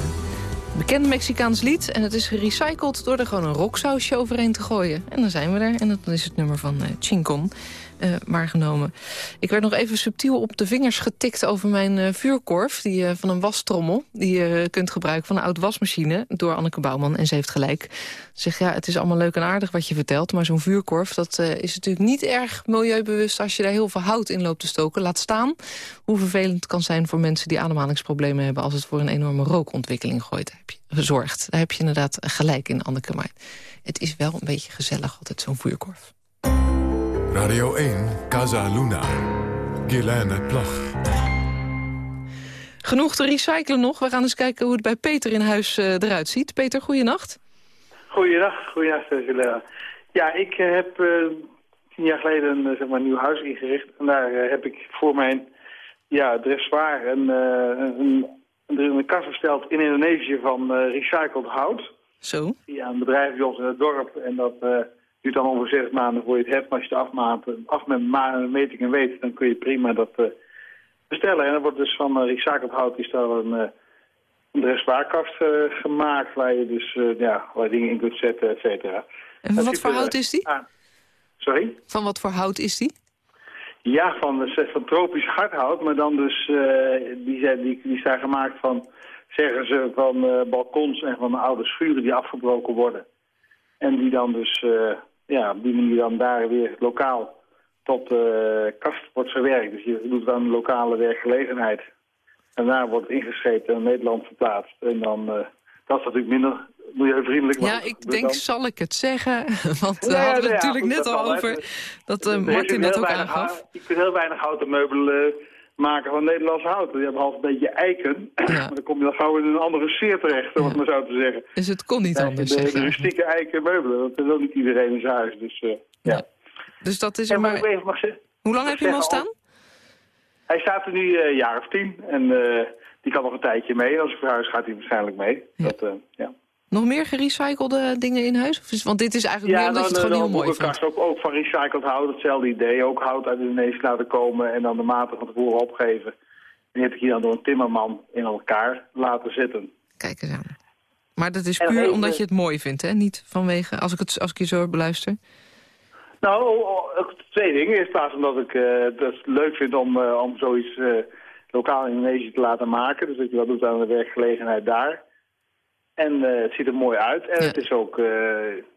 Bekend Mexicaans lied en het is gerecycled door er gewoon een rocksausje overheen te gooien. En dan zijn we er en dan is het nummer van eh Chincon eh, waargenomen. Ik werd nog even subtiel op de vingers getikt over mijn eh, vuurkorf... Die, eh, van een wastrommel die je kunt gebruiken van een oud wasmachine... door Anneke Bouwman en ze heeft gelijk. Ze zegt, ja, het is allemaal leuk en aardig wat je vertelt... maar zo'n vuurkorf dat, is natuurlijk niet erg milieubewust... als je daar heel veel hout in loopt te stoken. Laat staan hoe vervelend het kan zijn voor mensen die ademhalingsproblemen hebben... als het voor een enorme rookontwikkeling gooit, heb je gezorgd. Daar heb je inderdaad gelijk in, Anneke. Maar het is wel een beetje gezellig altijd, zo'n vuurkorf. Radio 1, Casa Luna. Guilaine Plag. Genoeg te recyclen nog. We gaan eens kijken hoe het bij Peter in huis eh, eruit ziet. Peter, goeienacht. Goeiedag, goeiedag Angela. Ja, ik eh, heb eh, tien jaar geleden een eh, zeg maar, nieuw huis ingericht. En daar eh, heb ik voor mijn ja, dressoir een, eh, een, een, een kast gesteld in Indonesië van eh, recycled hout. Zo? Via een bedrijf bij ons in het dorp. En dat eh, duurt dan ongeveer zes maanden voor je het hebt. Maar als je het afmaat, af met metingen weet, dan kun je prima dat eh, bestellen. En dan wordt dus van eh, recycled hout is daar een... eh, een dressoirkast eh, gemaakt waar je dus ja, waar je dingen in kunt zetten, et cetera. En van wat voor er, hout is die? aan. Sorry? Van wat voor hout is die? Ja, van, van tropisch hardhout, maar dan dus, die, zijn, die, die zijn gemaakt van, zeggen ze, van balkons en van oude schuren die afgebroken worden. En die dan dus, ja, op die manier dan daar weer lokaal tot eh, kast wordt verwerkt. Dus je doet dan lokale werkgelegenheid. En daar wordt het ingescheept en Nederland verplaatst. En dan, eh, dat is natuurlijk minder milieuvriendelijk. Ja, ik dus denk, dan- zal ik het zeggen? Want daar Ja, hadden we ja, natuurlijk goed, net dat al over dat eh, Er is Martin dat ook aangaf. Je kunt heel weinig houten meubelen eh, maken van Nederlands hout. Die hebben half een beetje eiken. maar dan kom je dan gauw in een andere sfeer terecht, om het maar zo te zeggen. Dus het kon niet anders, de, rustieke eiken meubelen, dat is ook niet iedereen in zijn huis. Dus, eh, ja. Dus dat is er maar Hoe lang heb je hem al staan? Hij staat er nu eh, een jaar of tien en eh, die kan nog een tijdje mee. Als ik verhuis gaat hij waarschijnlijk mee. Dat, ja. Nog meer gerecyclede dingen in huis? Is- Want dit is eigenlijk meer omdat je het dan, gewoon heel mooi vindt. boekenkast ook, ook van recycled hout, hetzelfde idee. Ook hout uit Indonesië laten komen en dan de maten van tevoren opgeven. En die heb ik hier dan door een timmerman in elkaar laten zitten. Kijk eens aan. Maar dat is puur omdat je het mooi vindt, hè? Niet vanwege, als ik, het, als ik je zo beluister. Nou, o- o- ook twee dingen. Eerst plaats omdat ik eh, het leuk vind om, eh, om zoiets eh, lokaal in Indonesië te laten maken. Dus dat je wat doet aan de werkgelegenheid daar. En eh, het ziet er mooi uit. En het is ook, eh,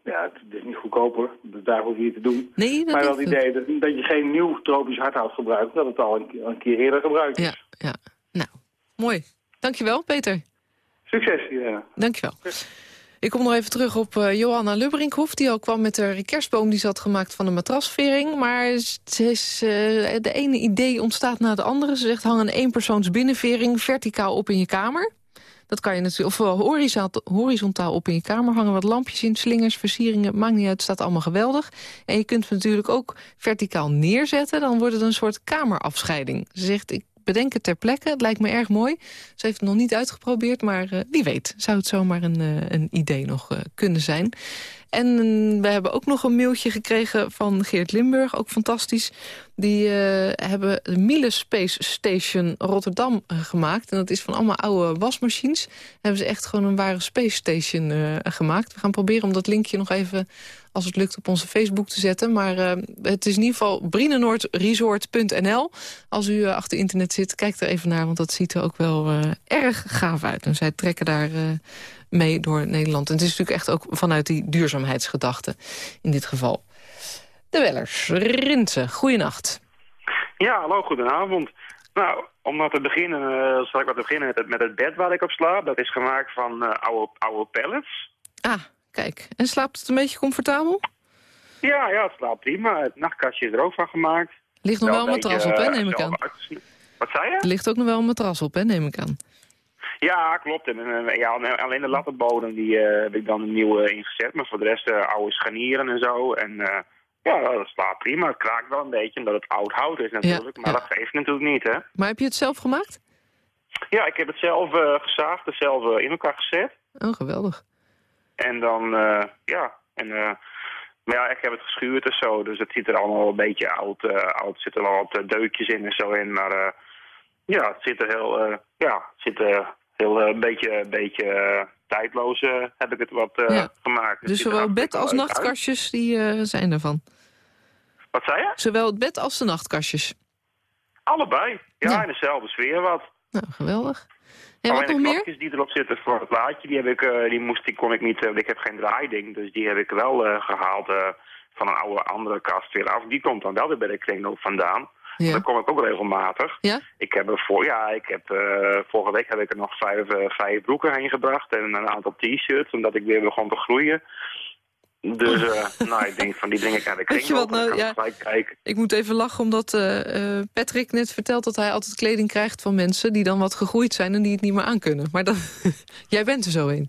ja, het is niet goedkoper. Dus daar hoef je niet te doen. Nee, dat maar wel het idee dat, dat je geen nieuw tropisch hardhout gebruikt. Dat het al een, keer- een keer eerder gebruikt is. Ja, ja. Nou, mooi. Dankjewel, Peter. Succes, ja. Dankjewel. Ik kom nog even terug op eh, Johanna Lubbrinkhoff... die al kwam met de kerstboom die ze had gemaakt van de matrasvering. Maar ze is, eh, de ene idee ontstaat na de andere. Ze zegt, hang een eenpersoons binnenvering verticaal op in je kamer. Dat kan je natuurlijk, of wel horizontaal, op in je kamer hangen. Wat lampjes in, slingers, versieringen, maakt niet uit. Het staat allemaal geweldig. En je kunt het natuurlijk ook verticaal neerzetten. Dan wordt het een soort kamerafscheiding. Ze zegt, ik bedenk het ter plekke. Het lijkt me erg mooi. Ze heeft het nog niet uitgeprobeerd, maar eh, wie weet. Zou het zomaar een, eh, een idee nog eh, kunnen zijn. En eh, we hebben ook nog een mailtje gekregen van Geert Limburg. Ook fantastisch. Die eh, hebben de Miele Space Station Rotterdam eh, gemaakt. En dat is van allemaal oude wasmachines. Hebben ze echt gewoon een ware Space Station eh, gemaakt. We gaan proberen om dat linkje nog even, als het lukt, op onze Facebook te zetten. Maar het is in ieder geval brienenoordresort.nl. Als u achter internet zit, kijk er even naar. Want dat ziet er ook wel erg gaaf uit. En zij trekken daar mee door Nederland. En het is natuurlijk echt ook vanuit die duurzaamheidsgedachte in dit geval. De Wellers, Rintze, goeienacht. Ja, hallo, goedenavond. Nou, om maar te beginnen, eh, zal ik wat beginnen met het, met het bed waar ik op slaap. Dat is gemaakt van eh, oude, oude pallets. Ah, kijk. En slaapt het een beetje comfortabel? Ja, ja, het slaapt prima. Het nachtkastje is er ook van gemaakt. Ligt nog wel een matras beetje, op, hè, eh, neem ik aan. Wat zei je? Er ligt ook nog wel een matras op, hè, neem ik aan. Ja, klopt. En, ja, alleen de lattenbodem die, heb ik dan een nieuwe ingezet. Maar voor de rest oude scharnieren en zo. En ja, dat slaapt prima. Het kraakt wel een beetje omdat het oud hout is natuurlijk. maar dat geeft natuurlijk niet, hè. Maar heb je het zelf gemaakt? Ja, ik heb het zelf eh, gezaagd, het zelf eh, in elkaar gezet. Oh, geweldig. En dan, eh, ja, en, eh, maar ja, ik heb het geschuurd en zo, dus het ziet er allemaal een beetje oud, oud er zitten wel wat deukjes in en zo in, maar ja, het zit er heel, ja, het zit er heel een beetje, een beetje tijdloos eh, heb ik het wat eh, Ja. gemaakt. Dus zowel bed als nachtkastjes, die eh, zijn ervan. Wat zei je? Zowel het bed als de nachtkastjes. Allebei. Ja, in dezelfde sfeer wat. Nou, geweldig. En Alleen wat nog de meer? knopjes die erop zitten voor het plaatje, die, heb ik, die, moest, die kon ik niet, ik heb geen draaiding, dus die heb ik wel eh, gehaald eh, van een oude andere kast weer af. Die komt dan wel weer bij de kringloop vandaan. Ja. Dat kom ik ook regelmatig. Ja? Ik heb er voor, ja, ik heb, eh, vorige week heb ik er nog vijf, eh, vijf broeken heen gebracht en een aantal t-shirts, omdat ik weer begon te groeien. Dus, eh, nou, ik denk van die dingen kan ik Weet je wat kringloop en nou, ja. ik moet even lachen omdat Patrick net vertelt dat hij altijd kleding krijgt van mensen... die dan wat gegroeid zijn en die het niet meer aankunnen. Maar dan, jij bent er zo een.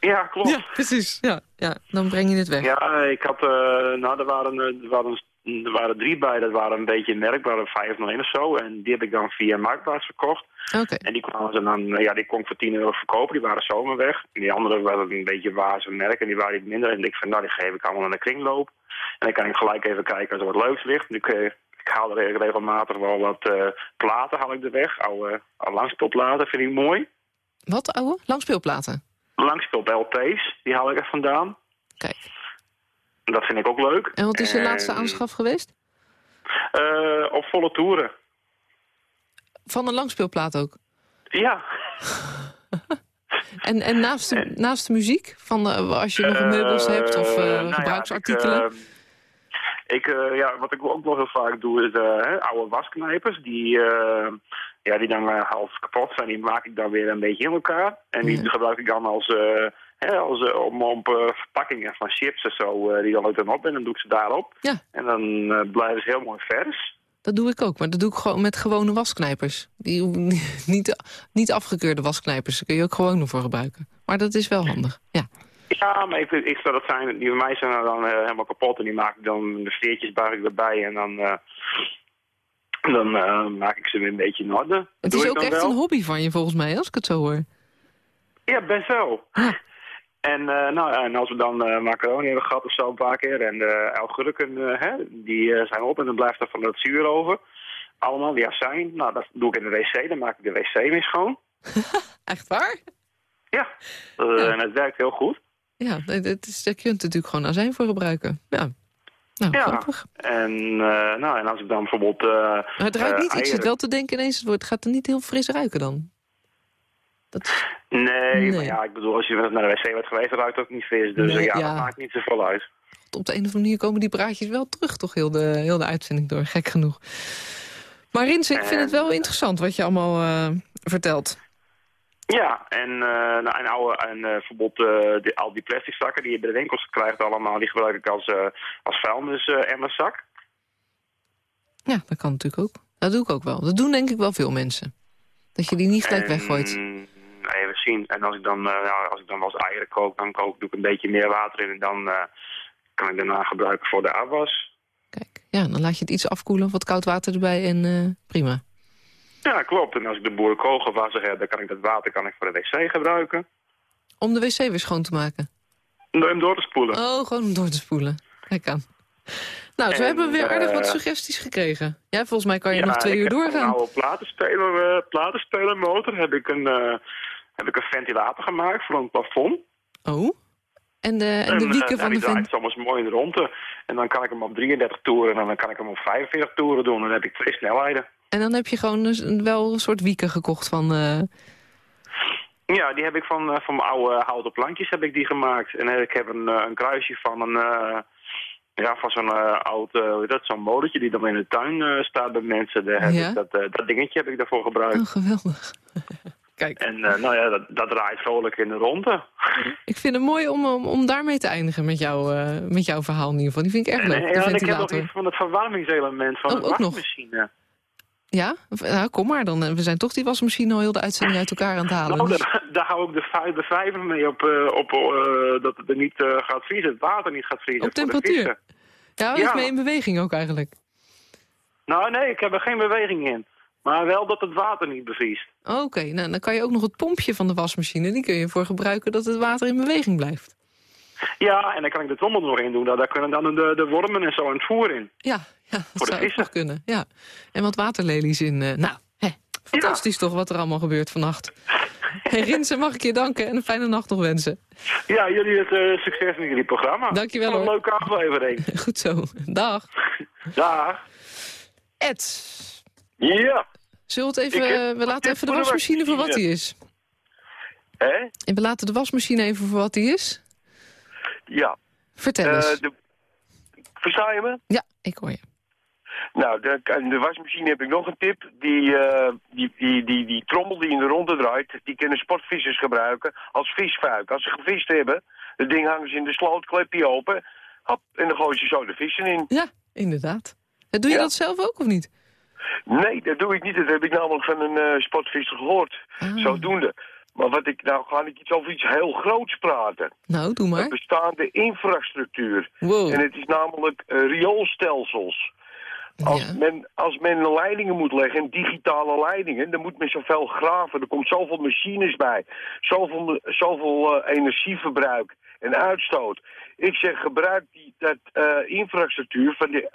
Ja, klopt. Ja, precies. Ja, ja, dan breng je het weg. Ja, ik had, nou, er waren, er, waren, er waren drie bij, dat waren een beetje merkbare 501 of zo. En die heb ik dan via Marktplaats verkocht. Oké. En die kwamen ze dan, eh, ja, die kon ik voor 10 euro verkopen, die waren zomaar weg. En die andere waren een beetje wazen merk en die waren iets minder. En ik van, nou, die geef ik allemaal aan de kringloop. En dan kan ik gelijk even kijken als er wat leuks ligt. Ik, eh, ik haal er regelmatig wel wat eh, platen, haal ik er weg. Oude, oude langspeelplaten vind ik mooi. Wat, ouwe? Langspeelplaten? Langspeel LP's, die haal ik er vandaan. Kijk. Dat vind ik ook leuk. En wat is je laatste En- aanschaf geweest? Eh, op volle toeren. Van een langspeelplaat ook? Ja. En, en naast, de, naast de muziek? Van, eh, als je nog meubels hebt of eh, Eh, nou gebruiksartikelen? Ik, eh, ik, eh, ja, wat ik ook wel heel vaak doe is eh, hè, oude wasknijpers. Die, eh, ja, die dan eh, half kapot zijn. Die maak ik dan weer een beetje in elkaar. En die gebruik ik dan als, hè, als eh, om, op eh, verpakkingen van chips en zo. eh, die dan ook dan op en dan doe ik ze daarop. Ja. En dan blijven ze heel mooi vers. Dat doe ik ook, maar dat doe ik gewoon met gewone wasknijpers. Die niet, niet afgekeurde wasknijpers, daar kun je ook gewoon voor gebruiken. Maar dat is wel handig, ja. Ja, maar ik, ik zou dat zijn, die bij mij zijn dan eh, helemaal kapot en die maak ik dan, de veertjes buig ik erbij en dan, dan maak ik ze weer een beetje in orde. Dat Het is ook dan echt wel. een hobby van je volgens mij, als ik het zo hoor. Ja, best wel. En, eh, nou, en als we dan eh, macaroni hebben gehad of zo een paar keer en augurken, eh, hè, die zijn op en dan blijft er van dat zuur over. Allemaal, die azijn, nou dat doe ik in de wc, dan maak ik de wc weer schoon. Echt waar? Ja, en het werkt heel goed. Ja, dat is, daar kun je natuurlijk gewoon azijn voor gebruiken. Ja, nou, ja, grappig. en, nou, en als ik dan bijvoorbeeld... Maar het ruikt niet, ik zit wel te denken ineens, het wordt- het gaat er niet heel fris ruiken dan. Nee, maar ja, ik bedoel, als je naar de wc bent geweest, ruikt het ook niet vis. Dus Nee, ja, ja. dat maakt niet zoveel uit. Op de een of andere manier komen die praatjes wel terug, toch heel de, heel de uitzending door, gek genoeg. Maar Rins, ik vind het wel interessant wat je allemaal eh, vertelt. Ja, en, eh nou, en, oude, en eh, bijvoorbeeld die, al die plastic zakken die je bij de winkels krijgt allemaal, die gebruik ik als, als vuilnisemmerzak. Ja, dat kan natuurlijk ook. Dat doe ik ook wel. Dat doen denk ik wel veel mensen. Dat je die niet gelijk En, weggooit. Even zien. En als ik dan, eh, als ik dan wel eens eieren kook, dan kook, doe ik een beetje meer water in en dan eh, kan ik daarna gebruiken voor de afwas. Ja, dan laat je het iets afkoelen, wat koud water erbij en eh, prima. Ja, klopt. En als ik de boerenkogel wassen heb, dan kan ik dat water kan ik voor de wc gebruiken. Om de wc weer schoon te maken. Om hem door te spoelen. Oh, gewoon om door te spoelen. Kijk aan. Nou, zo En, hebben we weer aardig wat suggesties gekregen. Ja, volgens mij kan je Ja, nog twee ik uur heb doorgaan. Van een oude platenspeler, eh, platenspelermotor heb ik, een, heb ik een ventilator gemaakt voor een plafond. Oh? En de, en de eh, wieken ja, van die de vent... draait soms mooi in de ronde. En dan kan ik hem op 33 toeren en dan kan ik hem op 45 toeren doen. En dan heb ik twee snelheden. En dan heb je gewoon dus een- wel een soort wieken gekocht van... eh, Ja, die heb ik van, eh, van mijn oude houten plankjes heb ik die gemaakt. En ik heb een, een kruisje van een... ja, van zo'n eh, oud, heet dat, zo'n molentje die dan in de tuin staat bij mensen. Daar heb Ja? ik dat, dat dingetje heb ik daarvoor gebruikt. Oh, geweldig. Kijk. En eh, nou ja, dat, dat draait vrolijk in de ronde. Ik vind het mooi om, om, om daarmee te eindigen met, jou, eh, met jouw verhaal in ieder geval. Die vind ik echt leuk, eh, ja, en ik heb nog iets van het verwarmingselement van Oh, de ook nog. wasmachine. Ja? Nou, kom maar dan. We zijn toch die wasmachine al heel de uitzending uit elkaar aan het halen. Nou, daar, daar hou ik de, de vijver mee op, eh, op eh, dat het er niet eh, gaat vriezen, het water niet gaat vriezen. Op temperatuur? Ja, Ja. mee in beweging ook eigenlijk. Nou nee, ik heb er geen beweging in. Maar wel dat het water niet bevriest. Oké, nou, dan kan je ook nog het pompje van de wasmachine... die kun je ervoor gebruiken dat het water in beweging blijft. Ja, en dan kan ik de trommel er nog in doen. Daar, daar kunnen dan de, de wormen en zo en het voer in. Ja, ja Voor dat de zou ook nog kunnen. Ja. En wat waterlelies in. eh, nou, hè, fantastisch toch wat er allemaal gebeurt vannacht. Hey, Rinsen, mag ik je danken en een fijne nacht nog wensen. Ja, jullie het eh, succes in jullie programma. Dankjewel, Wat Een leuke aflevering. Goed zo. Dag. Dag. Ed. Ja. Zullen we het even... Heb eh, we laten even de wasmachine voor wat die is. Hè? En we laten de wasmachine even voor wat die is. Ja. Vertel Eh, eens. de... Versta je me? Ja, ik hoor je. Nou, de, de wasmachine heb ik nog een tip. Die, eh, die, die, die, die trommel die in de ronde draait, die kunnen sportvissers gebruiken als visfuik. Als ze gevist hebben, het ding hangen ze in de sloot, klep die open, hop, en dan gooien ze zo de vissen in. Ja, inderdaad. Eh, Doe je Ja. dat zelf ook of niet? Nee, dat doe ik niet. Dat heb ik namelijk van een eh, sportvisser gehoord. Zodoende. Maar wat ik, nou ga ik iets over iets heel groots praten. Nou, doe maar. Een bestaande infrastructuur. Wow. En het is namelijk eh, rioolstelsels. Als, men, als men leidingen moet leggen, digitale leidingen, dan moet men zoveel graven. Er komt zoveel machines bij. Zoveel, zoveel eh, energieverbruik en uitstoot. Ik zeg, gebruik die dat, eh, infrastructuur van die,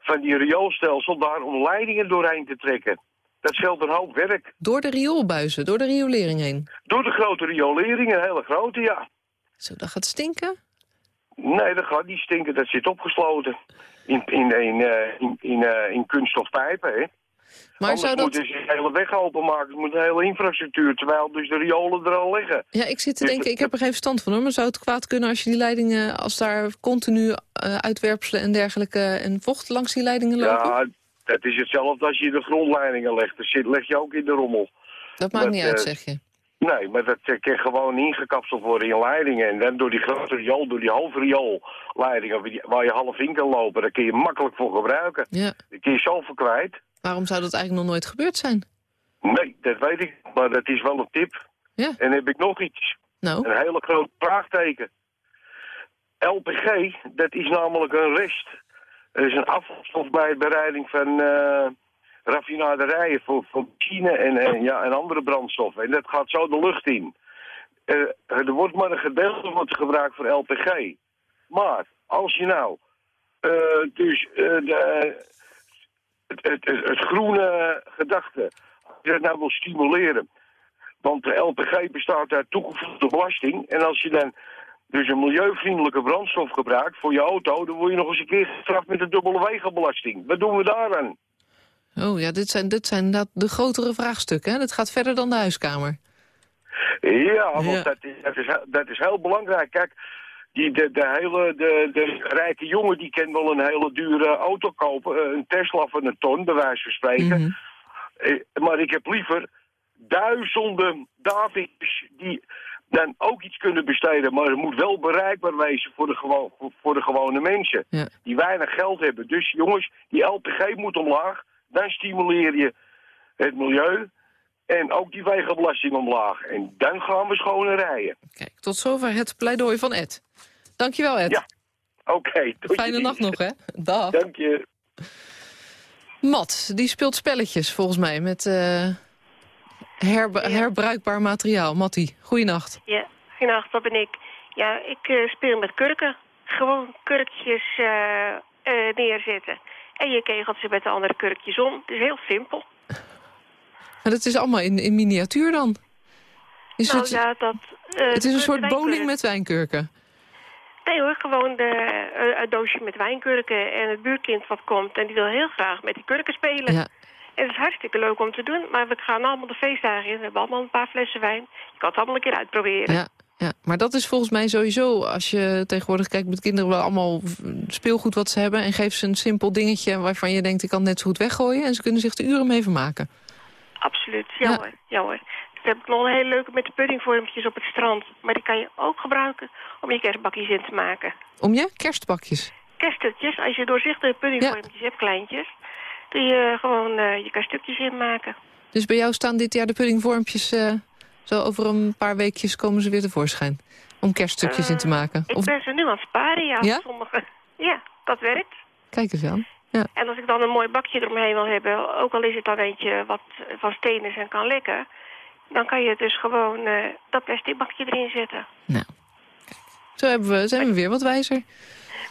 van die rioolstelsel daar om leidingen doorheen te trekken. Dat scheelt een hoop werk. Door de rioolbuizen, door de riolering heen. Door de grote riolering, een hele grote, ja. Zo, dat gaat stinken? Nee, dat gaat niet stinken. Dat zit opgesloten. In, in, in, eh, in, in, eh, in kunststof pijpen, hè. Maar Anders zou dat... moeten ze de hele weg openmaken. Het moet een hele infrastructuur, terwijl dus de riolen er al liggen. Ja, ik zit te Dus denken, ik heb er geen verstand van hoor. Maar zou het kwaad kunnen als je die leidingen, als daar continu eh, uitwerpselen en dergelijke en vocht langs die leidingen lopen? Ja, dat is hetzelfde als je de grondleidingen legt. Dat zit, leg je ook in de rommel. dat maakt dat, niet uit, zeg je. Nee, maar dat eh, kan gewoon ingekapseld worden in leidingen. En dan door die grote riool, door die hoofdrioolleidingen waar die- waar je half in kan lopen, daar kun je makkelijk voor gebruiken. Ja. Daar kun je zoveel kwijt. Waarom zou dat eigenlijk nog nooit gebeurd zijn? Nee, dat weet ik. Maar dat is wel een tip. Ja. En dan heb ik nog iets. Nou? Een hele groot vraagteken. LPG, dat is namelijk een rest. Er is een afvalstof bij de bereiding van eh, raffinaderijen voor, voor benzine en, en, ja, en andere brandstoffen. En dat gaat zo de lucht in. eh, er wordt maar een gedeelte wordt gebruikt voor LPG. Maar als je nou eh, dus eh, de, het, het, groene gedachte, als je dat nou wil stimuleren. Want de LPG bestaat uit toegevoegde belasting. En als je dan dus een milieuvriendelijke brandstof gebruikt voor je auto... dan word je nog eens een keer gestraft met een dubbele wegenbelasting. Wat doen we daar aan? Oh ja, dit zijn, dit zijn inderdaad de grotere vraagstukken. Hè? Dat gaat verder dan de huiskamer. Ja, want Dat, is, dat, is, dat is heel belangrijk. Kijk, die, de, de, hele, de, de rijke jongen die kan wel een hele dure auto kopen. eh, Een Tesla van een ton, bij wijze van spreken. Eh, Maar ik heb liever duizenden Davids die dan ook iets kunnen besteden. Maar het moet wel bereikbaar wezen voor de, voor de gewone mensen. Die weinig geld hebben. Dus jongens, die LPG moet omlaag. Dan stimuleer je het milieu. En ook die wegenbelasting omlaag. En dan gaan we schoner rijden. Kijk, tot zover het pleidooi van Ed. Dankjewel, Ed. Ja, Oké. tot Fijne je nacht nog, hè? Dag. Dank je. Matt, die speelt spelletjes volgens mij met eh, herbe- herbruikbaar materiaal. Mattie, goeienacht. Ja, goedenacht, dat ben ik. Ja, ik eh, speel met kurken. Gewoon kurkjes eh, eh, neerzetten. En je kegelt ze met de andere kurkjes om. Het is heel simpel. En dat is allemaal in, in miniatuur dan? Is nou het, ja, dat... eh, het is een soort bowling met wijnkurken. Nee hoor, gewoon de, eh, een doosje met wijnkurken en het buurkind wat komt. En die wil heel graag met die kurken spelen. Ja. En het is hartstikke leuk om te doen. Maar we gaan allemaal de feestdagen in. We hebben allemaal een paar flessen wijn. Je kan het allemaal een keer uitproberen. Ja, ja, maar dat is volgens mij sowieso, als je tegenwoordig kijkt met kinderen... wel allemaal speelgoed wat ze hebben... en geef ze een simpel dingetje waarvan je denkt... ik kan het net zo goed weggooien... en ze kunnen zich er uren mee vermaken. Absoluut, ja, hoor. Ja hoor. Dan heb ik nog een hele leuke met de puddingvormpjes op het strand. Maar die kan je ook gebruiken om je kerstbakjes in te maken. Om je kerstbakjes. Kerststukjes, als je doorzichtige puddingvormpjes hebt, kleintjes... doe je gewoon eh, je kan stukjes in maken. Dus bij jou staan dit jaar de puddingvormpjes... eh, zo over een paar weekjes komen ze weer tevoorschijn. Om kerststukjes in te maken. Ik Of, ben ze nu aan het sparen, ja. Ja? Sommige. Ja, dat werkt. Kijk eens aan. Ja. En als ik dan een mooi bakje eromheen wil hebben... ook al is het dan eentje wat van steen is en kan lekken... dan kan je dus gewoon eh, dat plastic bakje erin zetten. Zo hebben we, zijn we weer wat wijzer.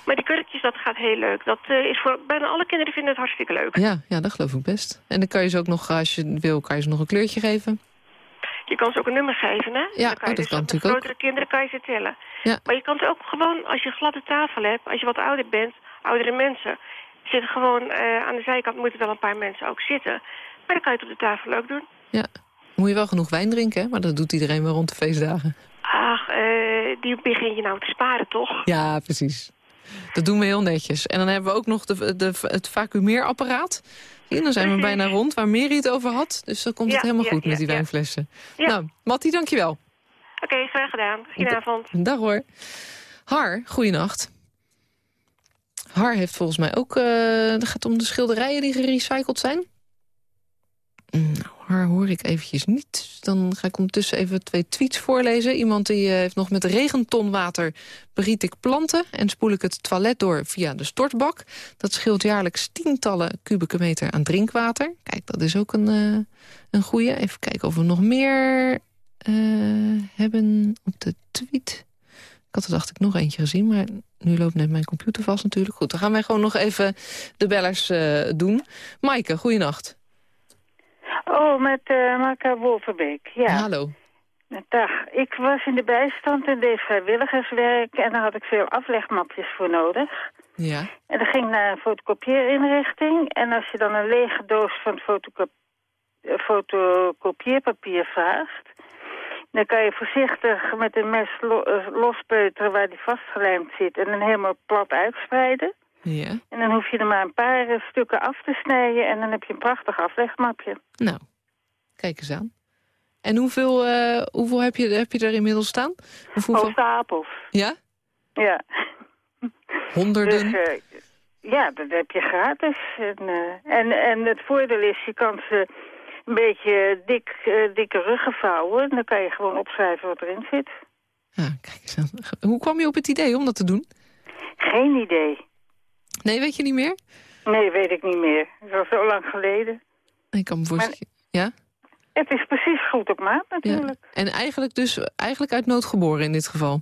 Maar die kurkjes, dat gaat heel leuk. Dat eh, is voor bijna alle kinderen vinden het hartstikke leuk. Ja, ja, dat geloof ik best. En dan kan je ze ook nog, als je wil, kan je ze nog een kleurtje geven. Je kan ze ook een nummer geven, hè? Ja, Dan kan je oh, dat dus kan natuurlijk ook. grotere kinderen kan je ze tellen. Ja. Maar je kan het ook gewoon, als je een gladde tafel hebt... als je wat ouder bent, oudere mensen... zitten gewoon eh, aan de zijkant moeten wel een paar mensen ook zitten. Maar dan kan je het op de tafel ook doen. Ja. Moet je wel genoeg wijn drinken, hè? maar dat doet iedereen wel rond de feestdagen. Ach, eh, die begin je nou te sparen, toch? Ja, precies. Dat doen we heel netjes. En dan hebben we ook nog de, de, het vacuumeerapparaat. Zie, dan zijn we bijna rond, waar Mary het over had. Dus dan komt Ja, het helemaal ja, goed met die wijnflessen. Nou, Mattie, dankjewel. Oké, graag gedaan. Goedenavond. Dag hoor. Har, goeienacht. Har heeft volgens mij ook... het gaat om de schilderijen die gerecycled zijn. Mm, Nou, Har hoor ik eventjes niet. Dan ga ik ondertussen even twee tweets voorlezen. Iemand die eh, heeft nog met regentonwater beriet ik planten... en spoel ik het toilet door via de stortbak. Dat scheelt jaarlijks tientallen kubieke meter aan drinkwater. Kijk, dat is ook een, eh, een goeie. Even kijken of we nog meer eh, hebben op de tweet. Ik had er dacht ik nog eentje gezien, maar nu loopt net mijn computer vast natuurlijk. Goed, dan gaan wij gewoon nog even de bellers eh, doen. Maaike, goeienacht. Oh, met uh, Marka Wolverbeek, ja. Hallo. Dag, ik was in de bijstand en deed vrijwilligerswerk... en daar had ik veel aflegmapjes voor nodig. Ja. En dan ging naar een fotocopieerinrichting... en als je dan een lege doos van fotocop eh, fotocopieerpapier vraagt... dan kan je voorzichtig met een mes eh, lospeuteren waar die vastgelijmd zit... en dan helemaal plat uitspreiden. Ja. En dan hoef je er maar een paar eh, stukken af te snijden... en dan heb je een prachtig aflegmapje. Nou, kijk eens aan. En hoeveel, eh, hoeveel heb, je, heb je er inmiddels staan? Of hoeveel... Stapels. Ja? Ja. Honderden? Dus, eh, ja, dat heb je gratis. En, en, en het voordeel is, je kan ze een beetje dik, dikke ruggen vouwen. Dan kan je gewoon opschrijven wat erin zit. Kijk eens aan. Hoe kwam je op het idee om dat te doen? Geen idee. Nee, weet je niet meer? Nee, weet ik niet meer. Dat was zo lang geleden. Ik kan me voorstellen... Ja? Het is precies goed op maat natuurlijk. En eigenlijk dus eigenlijk uit nood geboren in dit geval?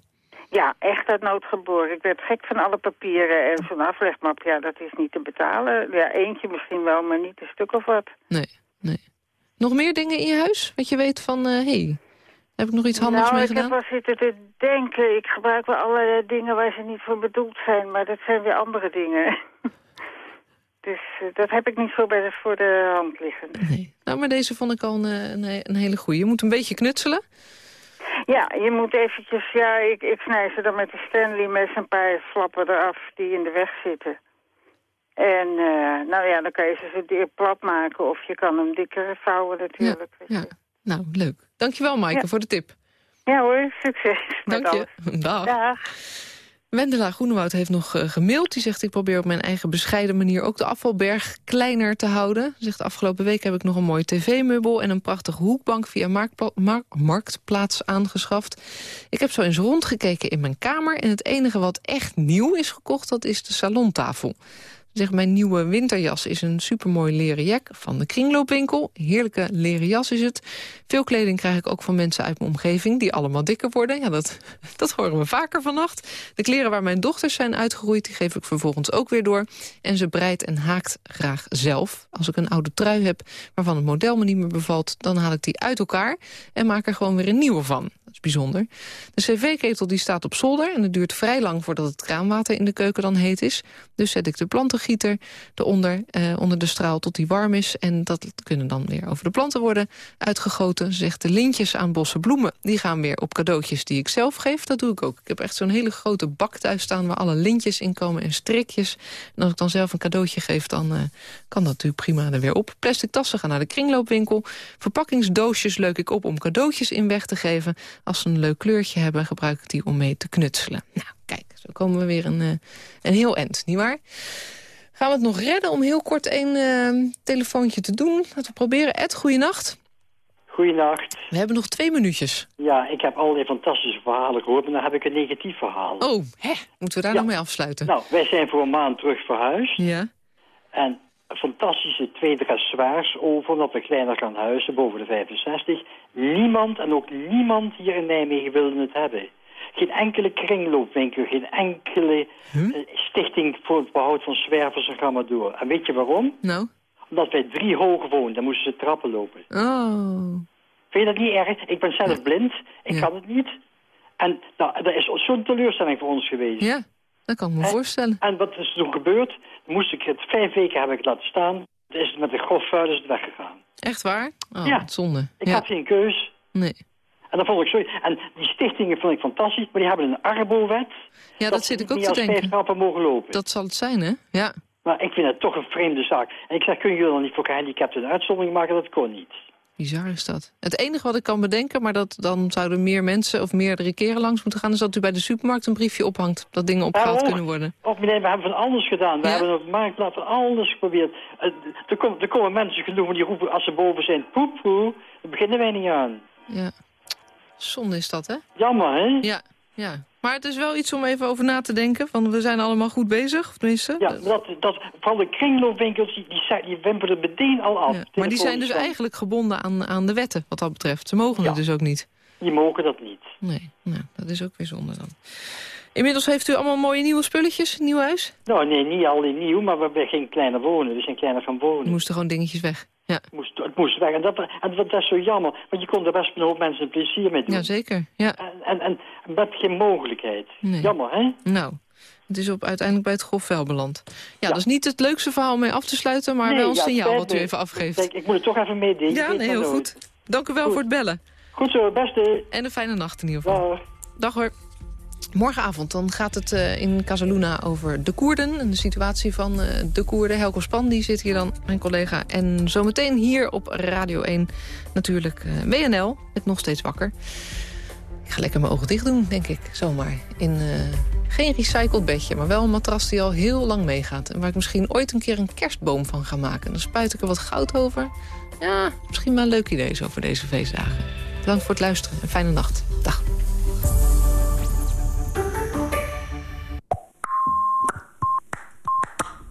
Ja, echt uit nood geboren. Ik werd gek van alle papieren en zo'n aflegmap, ja, dat is niet te betalen. Ja, eentje misschien wel, maar niet een stuk of wat. Nee, nee. Nog meer dingen in je huis? Wat je weet van, hé, hey, heb ik nog iets handigs nou, mee ik gedaan? heb wel zitten te denken. Ik gebruik wel allerlei dingen waar ze niet voor bedoeld zijn, maar dat zijn weer andere dingen. dus eh, dat heb ik niet zo bij de, voor de hand liggen. Nou, maar deze vond ik al een, eh, een, een hele goeie. Je moet een beetje knutselen. Ja, je moet eventjes, ja, ik, ik snij ze dan met de Stanley mes een paar flappen eraf die in de weg zitten. En eh, nou ja, dan kan je ze plat maken of je kan hem dikker vouwen natuurlijk. Ja, nou, leuk. Dankjewel, Maaike, Ja. voor de tip. Ja hoor, succes met Dank je. alles. Dag. Dag. Wendela Groenewoud heeft nog eh, gemaild. Die zegt, ik probeer op mijn eigen bescheiden manier ook de afvalberg kleiner te houden. Ze Zegt, afgelopen week heb ik nog een mooie tv-meubel... en een prachtige hoekbank via Marktpla- Mar- Marktplaats aangeschaft. Ik heb zo eens rondgekeken in mijn kamer... en het enige wat echt nieuw is gekocht, dat is de salontafel. Ze Zegt, mijn nieuwe winterjas is een supermooi leren jack van de kringloopwinkel. Heerlijke leren jas is het. Veel kleding krijg ik ook van mensen uit mijn omgeving... die allemaal dikker worden. Ja, dat, dat horen we vaker vannacht. De kleren waar mijn dochters zijn uitgegroeid... die geef ik vervolgens ook weer door. En ze breidt en haakt graag zelf. Als ik een oude trui heb waarvan het model me niet meer bevalt... dan haal ik die uit elkaar en maak er gewoon weer een nieuwe van. Bijzonder. De cv-ketel die staat op zolder... en het duurt vrij lang voordat het kraanwater in de keuken dan heet is. Dus zet ik de plantengieter eronder, eh, onder de straal tot die warm is. En dat kunnen dan weer over de planten worden uitgegoten. Ze Zegt de lintjes aan bosse bloemen, die gaan weer op cadeautjes die ik zelf geef. Dat doe ik ook. Ik heb echt zo'n hele grote bak thuis staan... waar alle lintjes in komen en strikjes. En als ik dan zelf een cadeautje geef, dan eh, kan dat natuurlijk prima er weer op. Plastic tassen gaan naar de kringloopwinkel. Verpakkingsdoosjes leuk ik op om cadeautjes in weg te geven. Als ze een leuk kleurtje hebben, gebruik ik die om mee te knutselen. Nou, kijk, zo komen we weer een, eh, een heel eind, nietwaar? Gaan we het nog redden om heel kort een eh, telefoontje te doen? Laten we proberen. Ed, goeienacht. Goeienacht. We hebben nog twee minuutjes. Ja, ik heb allerlei fantastische verhalen gehoord, maar dan heb ik een negatief verhaal. Oh, hè? Moeten we daar Ja. nog mee afsluiten? Nou, wij zijn voor een maand terug verhuisd. Ja. En fantastische twee dressoirs over, omdat we kleiner gaan huizen, boven de 65. Niemand, en ook niemand hier in Nijmegen wilde het hebben. Geen enkele kringloopwinkel, geen enkele eh, stichting voor het behoud van zwervers en ga maar door. En weet je waarom? Nou? Omdat wij drie hoog woonden, dan moesten ze trappen lopen. Oh. Vind je dat niet erg? Ik ben zelf blind, ik kan het niet. En nou, dat is zo'n teleurstelling voor ons geweest. Ja, dat kan ik me En- voorstellen. En wat is er toen gebeurd? Dan moest ik het vijf weken heb ik het laten staan. Het is met de grof vuil is het weggegaan. Echt waar? Oh, Ja. zonde. Ik ja. had geen keus. Nee. En dat vond ik zo. En die stichtingen vond ik fantastisch, maar die hebben een arbo-wet. Ja, dat, zit ik ook te denken. trappen mogen lopen. Dat zal het zijn, hè? Ja. Maar ik vind het toch een vreemde zaak. En ik zeg, kunnen jullie dan niet voor gehandicapten een uitzondering maken? Dat kon niet. Bizar is dat. Het enige wat ik kan bedenken, maar dat dan zouden meer mensen of meerdere keren langs moeten gaan, is dat u bij de supermarkt een briefje ophangt dat dingen opgehaald kunnen worden. Of meneer, we hebben van alles gedaan. We Ja? hebben op de marktplaats van alles geprobeerd. Er, komen, er komen mensen genoeg die roepen als ze boven zijn, poep, poep. Daar beginnen wij niet aan. Ja. Zonde is dat, hè? Jammer, hè? Ja, ja. Maar het is wel iets om even over na te denken. Van we zijn allemaal goed bezig, of tenminste. Ja, dat, dat, vooral de kringloopwinkels, die, die, die wimpelen meteen al af. Ja, Maar die zijn dus eigenlijk gebonden aan, aan de wetten, wat dat betreft. Ze mogen het dus ook niet. van, Die mogen dat niet. Nee, nou, dat is ook weer zonde dan. Inmiddels heeft u allemaal mooie nieuwe spulletjes, nieuw huis? Nou, nee, niet alleen nieuw, maar we hebben geen kleiner wonen. We zijn kleiner gaan wonen. Er moesten gewoon dingetjes weg. Ja, Het moest, het moest weg. En dat, en dat, is zo jammer, want je kon er best een hoop mensen plezier mee doen. ja zeker. Ja. En, en, en met geen mogelijkheid. Nee. Jammer, hè? Nou, het is op, uiteindelijk bij het grof vuil beland. Ja, dat is niet het leukste verhaal om mee af te sluiten... maar Nee, wel een ja, signaal wat u even afgeeft. Kijk, ik moet het toch even meedelen. Ja, nee, heel goed. Dank u wel voor het bellen. Goed zo, beste. En een fijne nacht in ieder geval. Dag hoor. Morgenavond dan gaat het eh, in Casaluna over de Koerden... en de situatie van eh, de Koerden. Helco Span die zit hier dan, mijn collega. En zometeen hier op Radio 1 natuurlijk eh, WNL, met Nog Steeds Wakker. Ik ga lekker mijn ogen dicht doen, denk ik, zomaar. In geen recycled bedje, maar wel een matras die al heel lang meegaat. En waar ik misschien ooit een keer een kerstboom van ga maken. Dan spuit ik er wat goud over. Ja, misschien wel een leuk idee zo voor deze feestdagen. Bedankt voor het luisteren en fijne nacht. Dag.